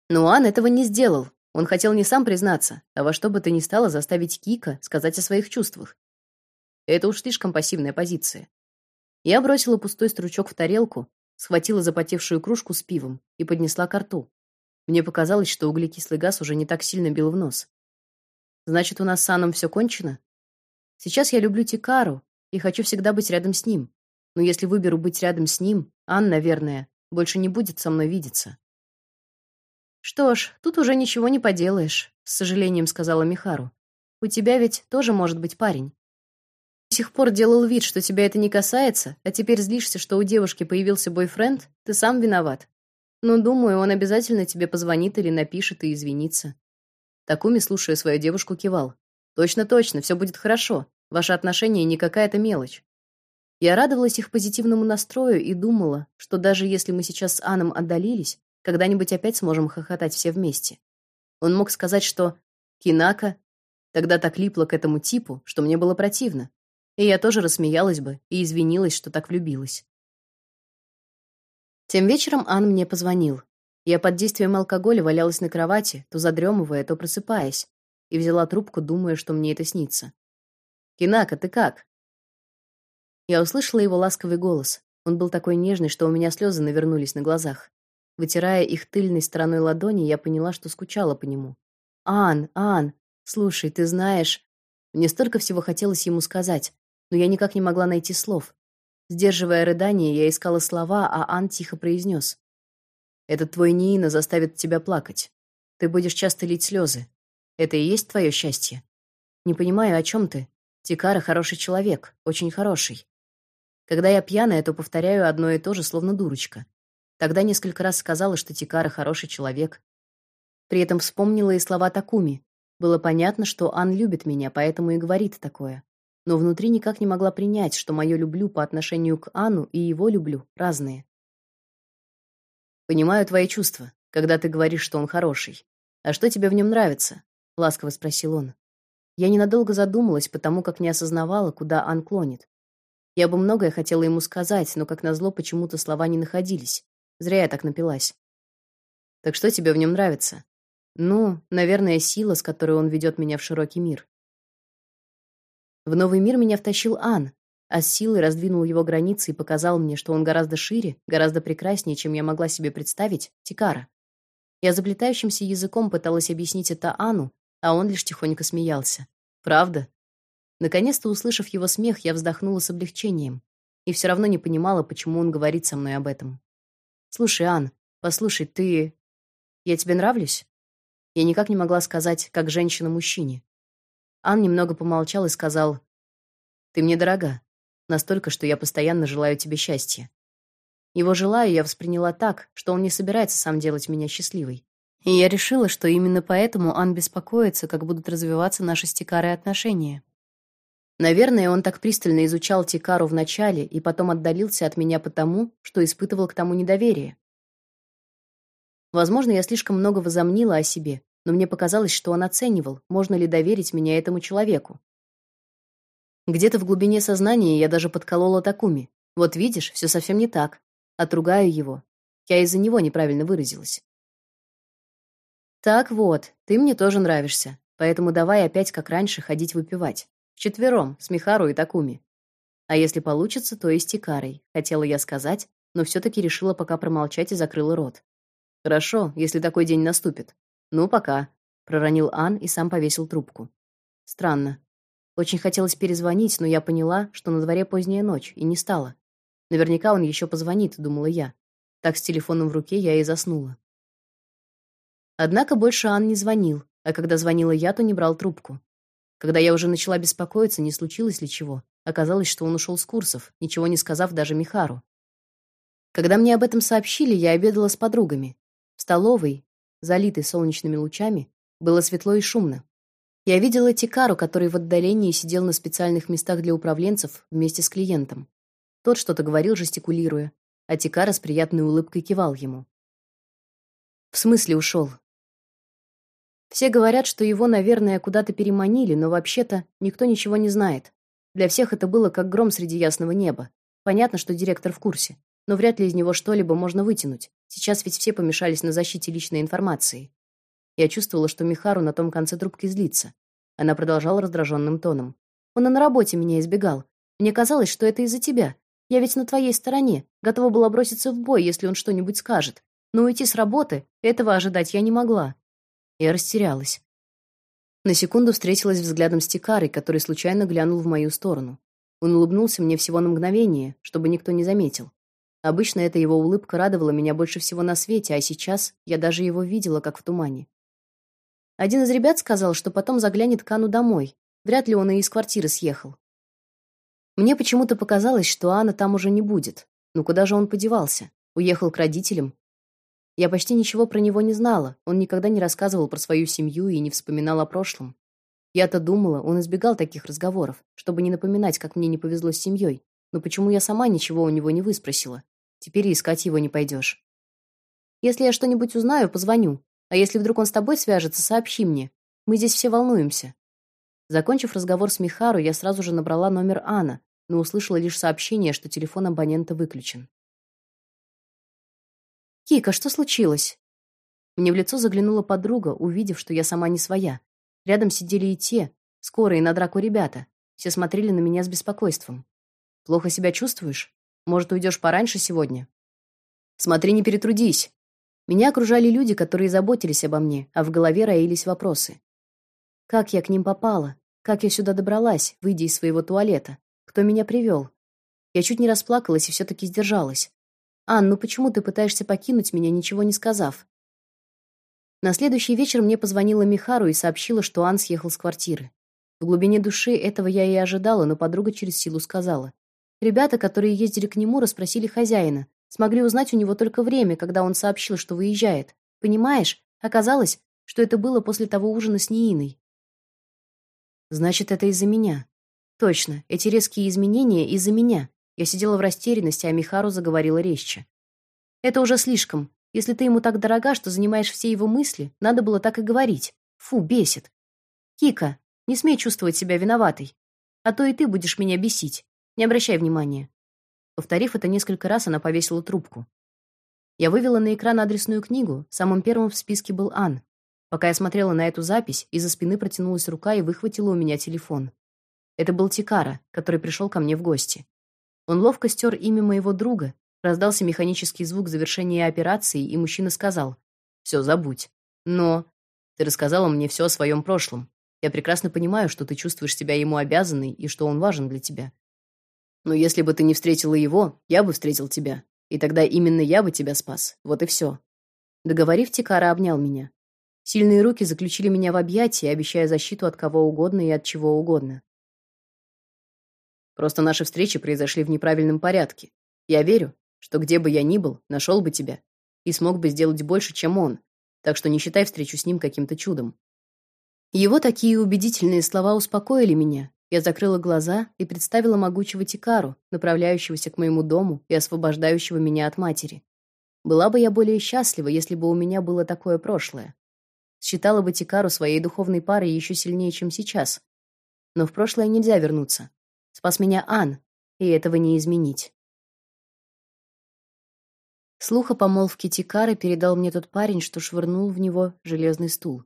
Но Ан этого не сделал. Он хотел не сам признаться, а во что бы то ни стало заставить Кика сказать о своих чувствах. Это уж слишком пассивная позиция. Я бросила пустой стручок в тарелку, схватила запотевшую кружку с пивом и поднесла к рту. Мне показалось, что углекислый газ уже не так сильно бил в нос. Значит, у нас с Аном все кончено? Сейчас я люблю Тикару и хочу всегда быть рядом с ним. Но если выберу быть рядом с ним, Ан, наверное, больше не будет со мной видеться. Что ж, тут уже ничего не поделаешь, с сожалением сказала Михару. У тебя ведь тоже может быть парень. До сих пор делал вид, что тебя это не касается, а теперь злишься, что у девушки появился бойфренд, ты сам виноват. Но думаю, он обязательно тебе позвонит или напишет и извинится. Такуми, слушая свою девушку, кивал. Точно, точно, все будет хорошо. Ваши отношения не какая-то мелочь. Я радовалась их позитивному настрою и думала, что даже если мы сейчас с Анном отдалились, когда-нибудь опять сможем хохотать все вместе. Он мог сказать, что Кинака тогда так липла к этому типу, что мне было противно. И я тоже рассмеялась бы и извинилась, что так влюбилась. Тем вечером Ан мне позвонил. Я под действием алкоголя валялась на кровати, то задремывая, то просыпаясь, и взяла трубку, думая, что мне это снится. «Кинака, ты как?» Я услышала его ласковый голос. Он был такой нежный, что у меня слезы навернулись на глазах. Вытирая их тыльной стороной ладони, я поняла, что скучала по нему. «Ан, Ан, слушай, ты знаешь...» Мне столько всего хотелось ему сказать, но я никак не могла найти слов. Сдерживая рыдание, я искала слова, а Ан тихо произнес. «Этот твой Нина заставит тебя плакать. Ты будешь часто лить слезы. Это и есть твое счастье. Не понимаю, о чем ты. Тикара хороший человек, очень хороший. Когда я пьяная, то повторяю одно и то же, словно дурочка. Тогда несколько раз сказала, что Тикара хороший человек. При этом вспомнила и слова Такуми. Было понятно, что Ан любит меня, поэтому и говорит такое. Но внутри никак не могла принять, что мое люблю по отношению к Ану и его люблю разные. Понимаю твои чувства, когда ты говоришь, что он хороший. А что тебе в нем нравится? ласково спросил он. Я ненадолго задумалась, потому как не осознавала, куда Ан клонит. Я бы многое хотела ему сказать, но как назло почему-то слова не находились. Зря я так напилась. Так что тебе в нем нравится? Ну, наверное, сила, с которой он ведет меня в широкий мир. В новый мир меня втащил Ан, а с силой раздвинул его границы и показал мне, что он гораздо шире, гораздо прекраснее, чем я могла себе представить, Тикара. Я заплетающимся языком пыталась объяснить это Ану, а он лишь тихонько смеялся. Правда? Наконец-то, услышав его смех, я вздохнула с облегчением и все равно не понимала, почему он говорит со мной об этом. Слушай, Ан, послушай, ты Я тебе нравлюсь? Я никак не могла сказать, как женщина мужчине. Ан немного помолчал и сказал: "Ты мне дорога, настолько, что я постоянно желаю тебе счастья". Его желаю я восприняла так, что он не собирается сам делать меня счастливой. И я решила, что именно поэтому Ан беспокоится, как будут развиваться наши с Тикарой отношения. Наверное, он так пристально изучал Тикару в начале и потом отдалился от меня потому, что испытывал к тому недоверие. Возможно, я слишком много возомнила о себе, но мне показалось, что он оценивал, можно ли доверить меня этому человеку. Где-то в глубине сознания я даже подколола Такуми. Вот видишь, все совсем не так. Отругаю его. Я из-за него неправильно выразилась. Так вот, ты мне тоже нравишься, поэтому давай опять как раньше ходить выпивать. Вчетвером, с Михару и Такуми. А если получится, то и с Тикарой, хотела я сказать, но все таки решила пока промолчать и закрыла рот. Хорошо, если такой день наступит. Ну, пока, проронил Ан и сам повесил трубку. Странно. Очень хотелось перезвонить, но я поняла, что на дворе поздняя ночь, и не стала. Наверняка он еще позвонит, думала я. Так с телефоном в руке я и заснула. Однако больше Ан не звонил, а когда звонила я, то не брал трубку. Когда я уже начала беспокоиться, не случилось ли чего, оказалось, что он ушел с курсов, ничего не сказав даже Михару. Когда мне об этом сообщили, я обедала с подругами. В столовой, залитой солнечными лучами, было светло и шумно. Я видела Тикару, который в отдалении сидел на специальных местах для управленцев вместе с клиентом. Тот что-то говорил, жестикулируя, а Тикара с приятной улыбкой кивал ему. В смысле ушел? Все говорят, что его, наверное, куда-то переманили, но вообще-то никто ничего не знает. Для всех это было как гром среди ясного неба. Понятно, что директор в курсе, но вряд ли из него что-либо можно вытянуть. Сейчас ведь все помешались на защите личной информации. Я чувствовала, что Михару на том конце трубки злится. Она продолжала раздраженным тоном: "Он и на работе меня избегал. Мне казалось, что это из-за тебя. Я ведь на твоей стороне, готова была броситься в бой, если он что-нибудь скажет. Но уйти с работы этого ожидать я не могла. Я растерялась. На секунду встретилась взглядом с Тикарой, который случайно глянул в мою сторону. Он улыбнулся мне всего на мгновение, чтобы никто не заметил. Обычно эта его улыбка радовала меня больше всего на свете, а сейчас я даже его видела как в тумане. Один из ребят сказал, что потом заглянет к Ану домой. Вряд ли он и из квартиры съехал. Мне почему-то показалось, что Анна там уже не будет. Ну куда же он подевался? Уехал к родителям я почти ничего про него не знала. Он никогда не рассказывал про свою семью и не вспоминал о прошлом. Я-то думала, он избегал таких разговоров, чтобы не напоминать, как мне не повезло с семьей. Но почему я сама ничего у него не выспросила? Теперь искать его не пойдешь. Если я что-нибудь узнаю, позвоню. А если вдруг он с тобой свяжется, сообщи мне. Мы здесь все волнуемся. Закончив разговор с Михару, я сразу же набрала номер Анна, но услышала лишь сообщение, что телефон абонента выключен. «Кика, что случилось?» Мне в лицо заглянула подруга, увидев, что я сама не своя. Рядом сидели и те, скорые на драку ребята. Все смотрели на меня с беспокойством. Плохо себя чувствуешь? Может, уйдешь пораньше сегодня? Смотри, не перетрудись. Меня окружали люди, которые заботились обо мне, а в голове роились вопросы. Как я к ним попала? Как я сюда добралась, выйдя из своего туалета? Кто меня привел? Я чуть не расплакалась и все таки сдержалась. Ан, ну почему ты пытаешься покинуть меня, ничего не сказав? На следующий вечер мне позвонила Михару и сообщила, что Ан съехал с квартиры. В глубине души этого я и ожидала, но подруга через силу сказала: "Ребята, которые ездили к нему, расспросили хозяина, смогли узнать у него только время, когда он сообщил, что выезжает. Понимаешь? Оказалось, что это было после того ужина с Нииной. Значит, это из-за меня. Точно, эти резкие изменения из-за меня. Я сидела в растерянности, а Михару заговорила резче. Это уже слишком. Если ты ему так дорога, что занимаешь все его мысли, надо было так и говорить. Фу, бесит. Кика, не смей чувствовать себя виноватой, а то и ты будешь меня бесить. Не обращай внимания. Повторив это несколько раз, она повесила трубку. Я вывела на экран адресную книгу. Самым первым в списке был Ан. Пока я смотрела на эту запись, из-за спины протянулась рука и выхватила у меня телефон. Это был Тикара, который пришел ко мне в гости. Он ловко стер имя моего друга, раздался механический звук завершения операции, и мужчина сказал: «Все, забудь. Но ты рассказала мне все о своем прошлом. Я прекрасно понимаю, что ты чувствуешь себя ему обязанной и что он важен для тебя. Но если бы ты не встретила его, я бы встретил тебя, и тогда именно я бы тебя спас. Вот и все». Договорив, Тикара обнял меня. Сильные руки заключили меня в объятия, обещая защиту от кого угодно и от чего угодно. Просто наши встречи произошли в неправильном порядке. Я верю, что где бы я ни был, нашел бы тебя и смог бы сделать больше, чем он. Так что не считай встречу с ним каким-то чудом. Его такие убедительные слова успокоили меня. Я закрыла глаза и представила могучего Тикару, направляющегося к моему дому и освобождающего меня от матери. Была бы я более счастлива, если бы у меня было такое прошлое считала бы Тикару своей духовной парой еще сильнее, чем сейчас. Но в прошлое нельзя вернуться. Спас меня Ан, и этого не изменить. Слух о помолвке Тикары передал мне тот парень, что швырнул в него железный стул.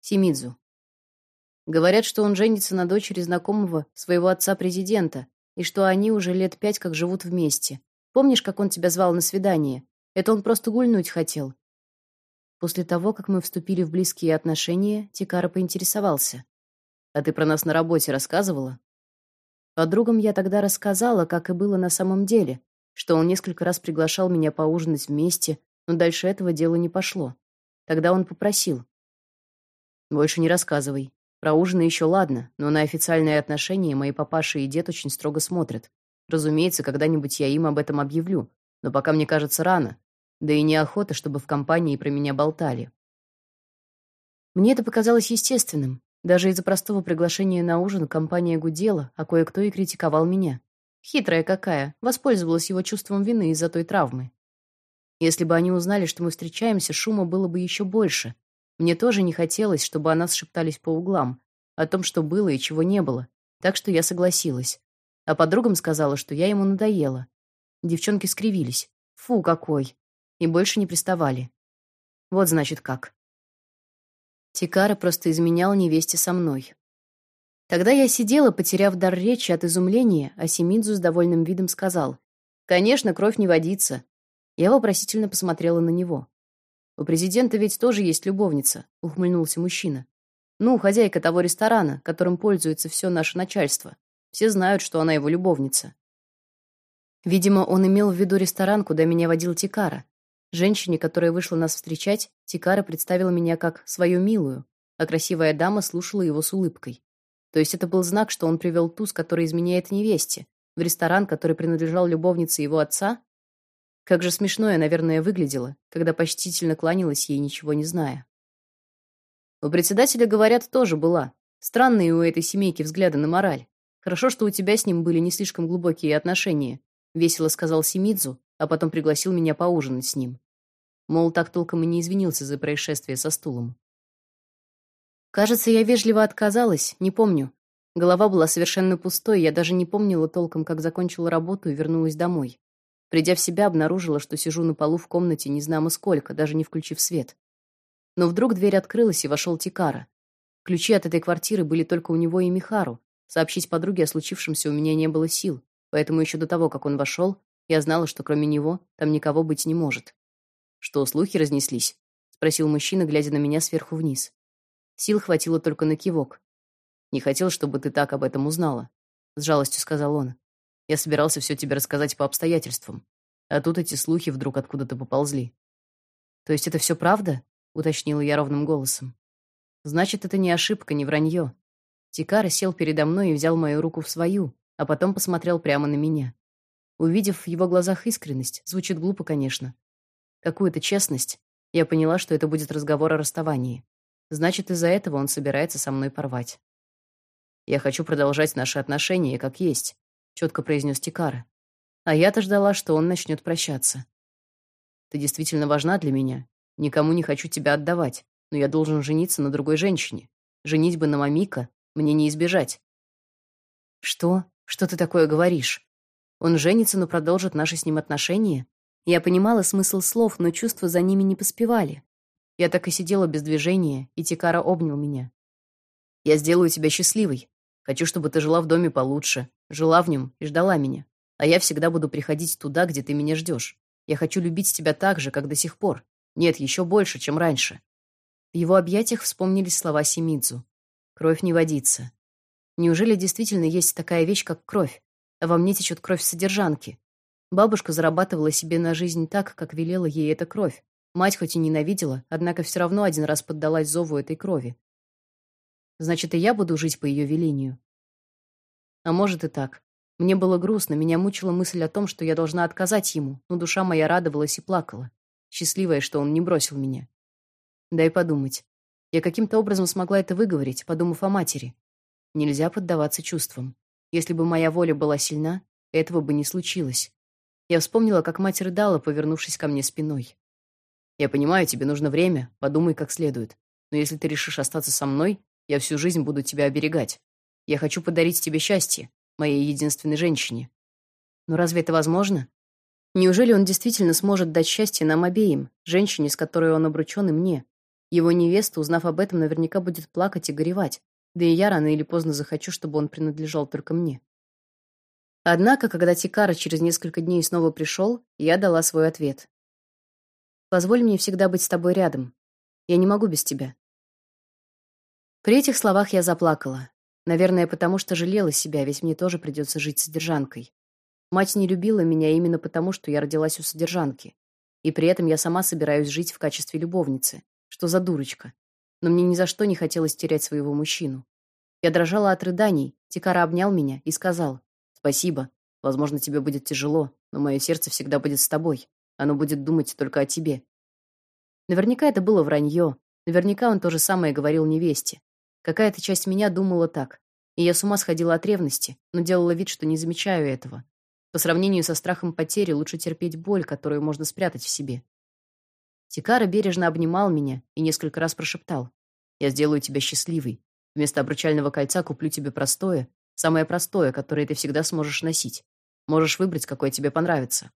Симидзу. Говорят, что он женится на дочери знакомого своего отца-президента, и что они уже лет пять как живут вместе. Помнишь, как он тебя звал на свидание? Это он просто гульнуть хотел. После того, как мы вступили в близкие отношения, Тикара поинтересовался: "А ты про нас на работе рассказывала?" Подругам я тогда рассказала, как и было на самом деле, что он несколько раз приглашал меня поужинать вместе, но дальше этого дела не пошло. Тогда он попросил: "Больше не рассказывай. Про ужины еще ладно, но на официальные отношения мои папаша и дед очень строго смотрят. Разумеется, когда-нибудь я им об этом объявлю, но пока мне кажется рано. Да и неохота, чтобы в компании про меня болтали. Мне это показалось естественным. Даже из-за простого приглашения на ужин компания гудела, а кое-кто и критиковал меня. Хитрая какая, воспользовалась его чувством вины из-за той травмы. Если бы они узнали, что мы встречаемся, шума было бы еще больше. Мне тоже не хотелось, чтобы о нас шептались по углам, о том, что было и чего не было. Так что я согласилась. А подругам сказала, что я ему надоела. Девчонки скривились. Фу, какой и больше не приставали. Вот значит как. Тикара просто изменял невесте со мной. Тогда я сидела, потеряв дар речи от изумления, а Семидзу с довольным видом сказал: "Конечно, кровь не водится". Я вопросительно посмотрела на него. У президента ведь тоже есть любовница, ухмыльнулся мужчина. Ну, хозяйка того ресторана, которым пользуется все наше начальство. Все знают, что она его любовница. Видимо, он имел в виду ресторан, куда меня водил Тикара. Женщине, которая вышла нас встречать, Тикара представила меня как свою милую, а красивая дама слушала его с улыбкой. То есть это был знак, что он привел ту, с которой изменяет невесте, в ресторан, который принадлежал любовнице его отца? Как же смешно я, наверное, выглядела, когда почтительно кланялась ей, ничего не зная. У председателя, говорят, тоже была. Странные у этой семейки взгляды на мораль. Хорошо, что у тебя с ним были не слишком глубокие отношения, весело сказал Симидзу, а потом пригласил меня поужинать с ним. Мол, так толком и не извинился за происшествие со стулом. Кажется, я вежливо отказалась, не помню. Голова была совершенно пустой, я даже не помнила толком, как закончила работу и вернулась домой. Придя в себя, обнаружила, что сижу на полу в комнате незнамо сколько, даже не включив свет. Но вдруг дверь открылась, и вошел Тикара. Ключи от этой квартиры были только у него и Михару. Сообщить подруге о случившемся у меня не было сил, поэтому еще до того, как он вошел, я знала, что кроме него там никого быть не может. Что, слухи разнеслись? спросил мужчина, глядя на меня сверху вниз. Сил хватило только на кивок. Не хотел, чтобы ты так об этом узнала, с жалостью сказал он. Я собирался все тебе рассказать по обстоятельствам, а тут эти слухи вдруг откуда-то поползли. То есть это все правда? уточнила я ровным голосом. Значит, это не ошибка, не вранье. Тикара сел передо мной и взял мою руку в свою, а потом посмотрел прямо на меня. Увидев в его глазах искренность, звучит глупо, конечно, какую-то честность, я поняла, что это будет разговор о расставании. Значит, из-за этого он собирается со мной порвать. Я хочу продолжать наши отношения как есть, четко произнес Тикара. А я-то ждала, что он начнет прощаться. Ты действительно важна для меня. Никому не хочу тебя отдавать, но я должен жениться на другой женщине. Женить бы на Мамика мне не избежать. Что? Что ты такое говоришь? Он женится, но продолжит наши с ним отношения? Я понимала смысл слов, но чувства за ними не поспевали. Я так и сидела без движения, и Тикара обнял меня. Я сделаю тебя счастливой. Хочу, чтобы ты жила в доме получше, жила в нем и ждала меня. А я всегда буду приходить туда, где ты меня ждешь. Я хочу любить тебя так же, как до сих пор. Нет, еще больше, чем раньше. В его объятиях вспомнились слова Семидзу. Кровь не водится. Неужели действительно есть такая вещь, как кровь? а во мне течет кровь содержанки. Бабушка зарабатывала себе на жизнь так, как велела ей эта кровь. Мать хоть и ненавидела, однако все равно один раз поддалась зову этой крови. Значит, и я буду жить по ее велению. А может и так. Мне было грустно, меня мучила мысль о том, что я должна отказать ему, но душа моя радовалась и плакала, счастливая, что он не бросил меня. Дай подумать. Я каким-то образом смогла это выговорить, подумав о матери. Нельзя поддаваться чувствам. Если бы моя воля была сильна, этого бы не случилось. Я вспомнила, как мать рыдала, повернувшись ко мне спиной. Я понимаю, тебе нужно время, подумай как следует. Но если ты решишь остаться со мной, я всю жизнь буду тебя оберегать. Я хочу подарить тебе счастье, моей единственной женщине. Но разве это возможно? Неужели он действительно сможет дать счастье нам обеим, женщине, с которой он обручён, и мне? Его невеста, узнав об этом, наверняка будет плакать и горевать. Да и я рано или поздно захочу, чтобы он принадлежал только мне. Однако, когда Тикара через несколько дней снова пришел, я дала свой ответ. Позволь мне всегда быть с тобой рядом. Я не могу без тебя. При этих словах я заплакала. Наверное, потому что жалела себя, ведь мне тоже придется жить содержанкой. Мать не любила меня именно потому, что я родилась у содержанки. И при этом я сама собираюсь жить в качестве любовницы. Что за дурочка? но мне ни за что не хотелось терять своего мужчину. Я дрожала от рыданий. Тикара обнял меня и сказал: "Спасибо. Возможно, тебе будет тяжело, но мое сердце всегда будет с тобой. Оно будет думать только о тебе". Наверняка это было вранье. Наверняка он то же самое говорил невесте. Какая-то часть меня думала так. И я с ума сходила от ревности, но делала вид, что не замечаю этого. По сравнению со страхом потери лучше терпеть боль, которую можно спрятать в себе. Тикара бережно обнимал меня и несколько раз прошептал: "Я сделаю тебя счастливой. Вместо обручального кольца куплю тебе простое, самое простое, которое ты всегда сможешь носить. Можешь выбрать, какое тебе понравится".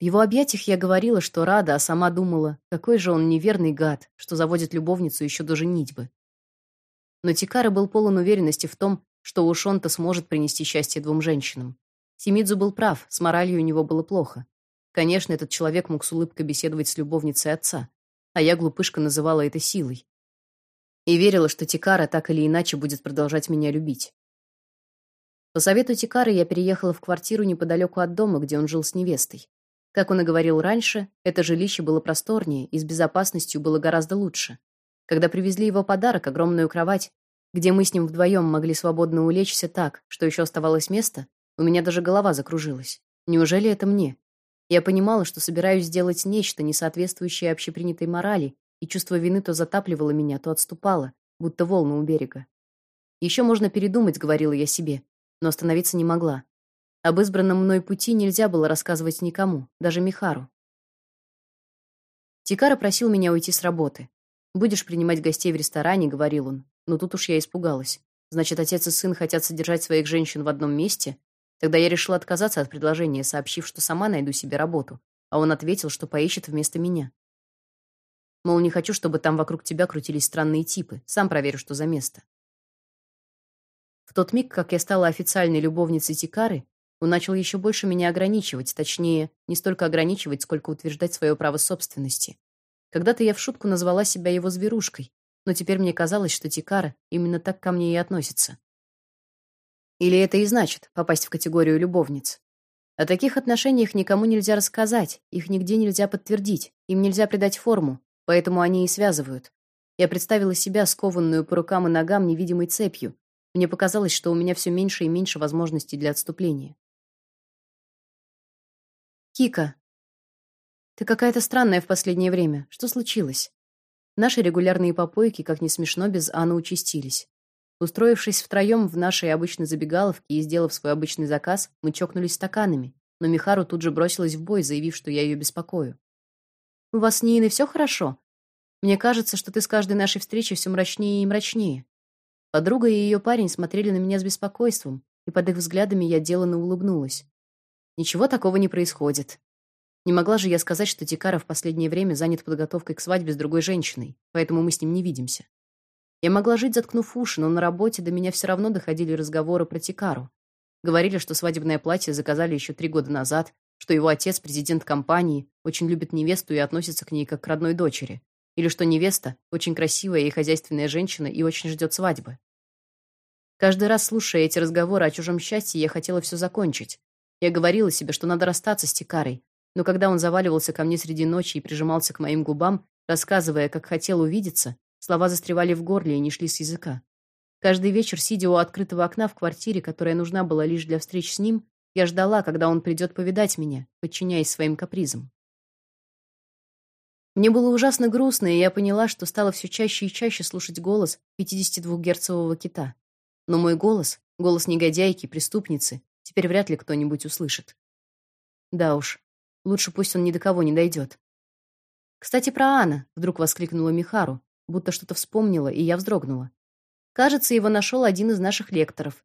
В его объятиях я говорила, что рада, а сама думала, какой же он неверный гад, что заводит любовницу еще до женитьбы. Но Тикара был полон уверенности в том, что уж он-то сможет принести счастье двум женщинам. Симидзу был прав, с моралью у него было плохо. Конечно, этот человек мог с улыбкой беседовать с любовницей отца, а я, глупышка, называла это силой. И верила, что Тикара так или иначе будет продолжать меня любить. По совету Тикары я переехала в квартиру неподалеку от дома, где он жил с невестой. Как он и говорил раньше, это жилище было просторнее и с безопасностью было гораздо лучше. Когда привезли его подарок, огромную кровать, где мы с ним вдвоем могли свободно улечься так, что еще оставалось место, у меня даже голова закружилась. Неужели это мне? Я понимала, что собираюсь сделать нечто, не соответствующее общепринятой морали, и чувство вины то затапливало меня, то отступало, будто волны у берега. Еще можно передумать, говорила я себе, но остановиться не могла. Об избранном мной пути нельзя было рассказывать никому, даже Михару. Тикара просил меня уйти с работы. Будешь принимать гостей в ресторане, говорил он. Но тут уж я испугалась. Значит, отец и сын хотят содержать своих женщин в одном месте? Тогда я решила отказаться от предложения, сообщив, что сама найду себе работу, а он ответил, что поищет вместо меня. Мол, не хочу, чтобы там вокруг тебя крутились странные типы. Сам проверю, что за место. В тот миг, как я стала официальной любовницей Тикары, он начал еще больше меня ограничивать, точнее, не столько ограничивать, сколько утверждать свое право собственности. Когда-то я в шутку назвала себя его зверушкой, но теперь мне казалось, что Тикара именно так ко мне и относится. Или это и значит попасть в категорию любовниц. О таких отношениях никому нельзя рассказать, их нигде нельзя подтвердить, им нельзя придать форму, поэтому они и связывают. Я представила себя скованную по рукам и ногам невидимой цепью. Мне показалось, что у меня все меньше и меньше возможностей для отступления. Кика, ты какая-то странная в последнее время. Что случилось? Наши регулярные попойки, как ни смешно, без Анны участились. Устроившись втроем в нашей обычной забегаловке и сделав свой обычный заказ, мы чокнулись стаканами, но Михару тут же бросилась в бой, заявив, что я ее беспокою. «У вас с Ниной все хорошо? Мне кажется, что ты с каждой нашей встречей все мрачнее и мрачнее». Подруга и ее парень смотрели на меня с беспокойством, и под их взглядами я деланно улыбнулась. Ничего такого не происходит. Не могла же я сказать, что Тикара в последнее время занят подготовкой к свадьбе с другой женщиной, поэтому мы с ним не видимся. Я могла жить, заткнув уши, но на работе до меня все равно доходили разговоры про Тикару. Говорили, что свадебное платье заказали еще три года назад, что его отец, президент компании, очень любит невесту и относится к ней как к родной дочери, или что невеста очень красивая и хозяйственная женщина и очень ждет свадьбы. Каждый раз, слушая эти разговоры о чужом счастье, я хотела все закончить. Я говорила себе, что надо расстаться с Тикарой, но когда он заваливался ко мне среди ночи и прижимался к моим губам, рассказывая, как хотел увидеться, слова застревали в горле и не шли с языка. Каждый вечер, сидя у открытого окна в квартире, которая нужна была лишь для встреч с ним, я ждала, когда он придет повидать меня, подчиняясь своим капризам. Мне было ужасно грустно, и я поняла, что стала все чаще и чаще слушать голос 52-герцового кита. Но мой голос, голос негодяйки, преступницы, теперь вряд ли кто-нибудь услышит. Да уж, Лучше пусть он ни до кого не дойдет. Кстати, про Анна, вдруг воскликнула Михару, будто что-то вспомнила, и я вздрогнула. Кажется, его нашел один из наших лекторов.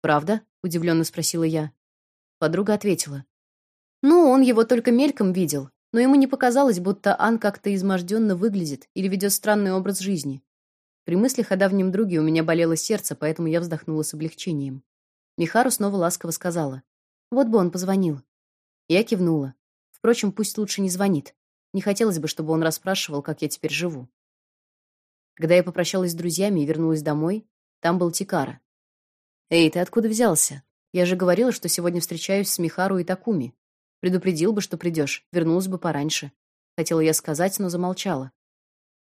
Правда? удивленно спросила я. Подруга ответила: "Ну, он его только мельком видел, но ему не показалось, будто Ан как-то изможденно выглядит или ведет странный образ жизни. При мыслях о давнем друге у меня болело сердце, поэтому я вздохнула с облегчением. Михару снова ласково сказала: "Вот бы он позвонил. Я кивнула. Впрочем, пусть лучше не звонит. Не хотелось бы, чтобы он расспрашивал, как я теперь живу. Когда я попрощалась с друзьями и вернулась домой, там был Тикара. «Эй, ты откуда взялся? Я же говорила, что сегодня встречаюсь с Михару и Такуми. Предупредил бы, что придешь, вернулась бы пораньше». Хотела я сказать, но замолчала.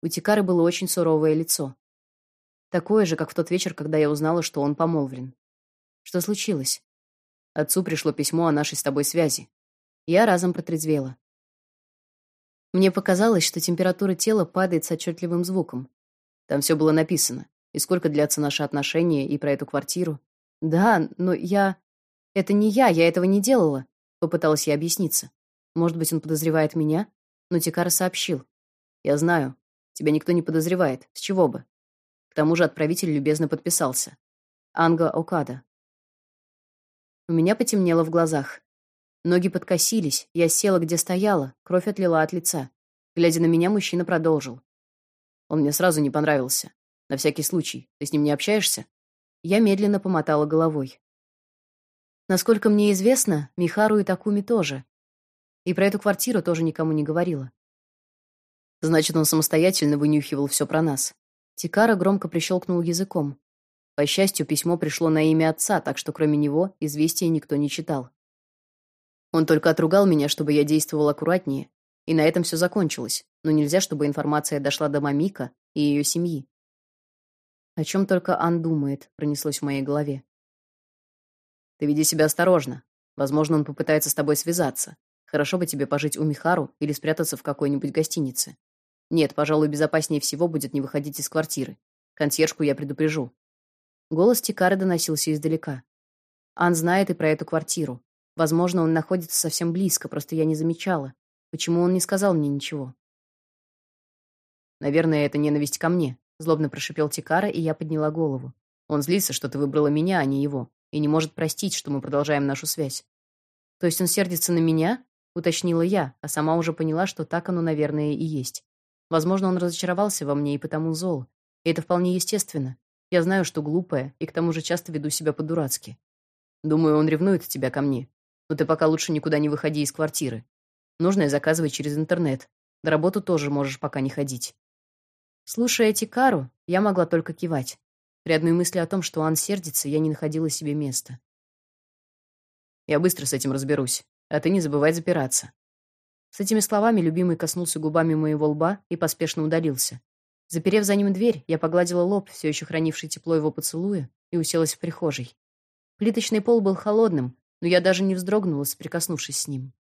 У Тикары было очень суровое лицо. Такое же, как в тот вечер, когда я узнала, что он помолвлен. Что случилось? Отцу пришло письмо о нашей с тобой связи. Я разом протрезвела. Мне показалось, что температура тела падает с отчетливым звуком. Там все было написано. И сколько длятся наши отношения, и про эту квартиру. Да, но я... Это не я, я этого не делала. Попыталась я объясниться. Может быть, он подозревает меня? Но Тикара сообщил. Я знаю. Тебя никто не подозревает. С чего бы? К тому же отправитель любезно подписался. Анга Окада. У меня потемнело в глазах. Ноги подкосились, я села, где стояла, кровь отлила от лица. Глядя на меня, мужчина продолжил. Он мне сразу не понравился. На всякий случай. Ты с ним не общаешься? Я медленно помотала головой. Насколько мне известно, Михару и Такуми тоже. И про эту квартиру тоже никому не говорила. Значит, он самостоятельно вынюхивал все про нас. Тикара громко прищелкнул языком. По счастью, письмо пришло на имя отца, так что кроме него известия никто не читал. Он только отругал меня, чтобы я действовал аккуратнее, и на этом все закончилось. Но нельзя, чтобы информация дошла до Мамика и ее семьи. О чем только Ан думает, пронеслось в моей голове. Ты веди себя осторожно. Возможно, он попытается с тобой связаться. Хорошо бы тебе пожить у Михару или спрятаться в какой-нибудь гостинице. Нет, пожалуй, безопаснее всего будет не выходить из квартиры. Консьержку я предупрежу. Голос Тикары доносился издалека. Ан знает и про эту квартиру. Возможно, он находится совсем близко, просто я не замечала. Почему он не сказал мне ничего? Наверное, это ненависть ко мне, злобно прошипел Тикара, и я подняла голову. Он злится, что ты выбрала меня, а не его, и не может простить, что мы продолжаем нашу связь. То есть он сердится на меня? уточнила я, а сама уже поняла, что так оно, наверное, и есть. Возможно, он разочаровался во мне и потому зол. И это вполне естественно. Я знаю, что глупая, и к тому же часто веду себя по-дурацки. Думаю, он ревнует тебя ко мне. Но ты пока лучше никуда не выходи из квартиры. Нужное заказывай через интернет. На работу тоже можешь пока не ходить. Слушая Тикару, я могла только кивать. При одной мысли о том, что он сердится, я не находила себе места. Я быстро с этим разберусь, а ты не забывай запираться. С этими словами любимый коснулся губами моего лба и поспешно удалился. Заперев за ним дверь, я погладила лоб, все еще хранивший тепло его поцелуя, и уселась в прихожей. Плиточный пол был холодным, но я даже не вздрогнула, соприкоснувшись с ним.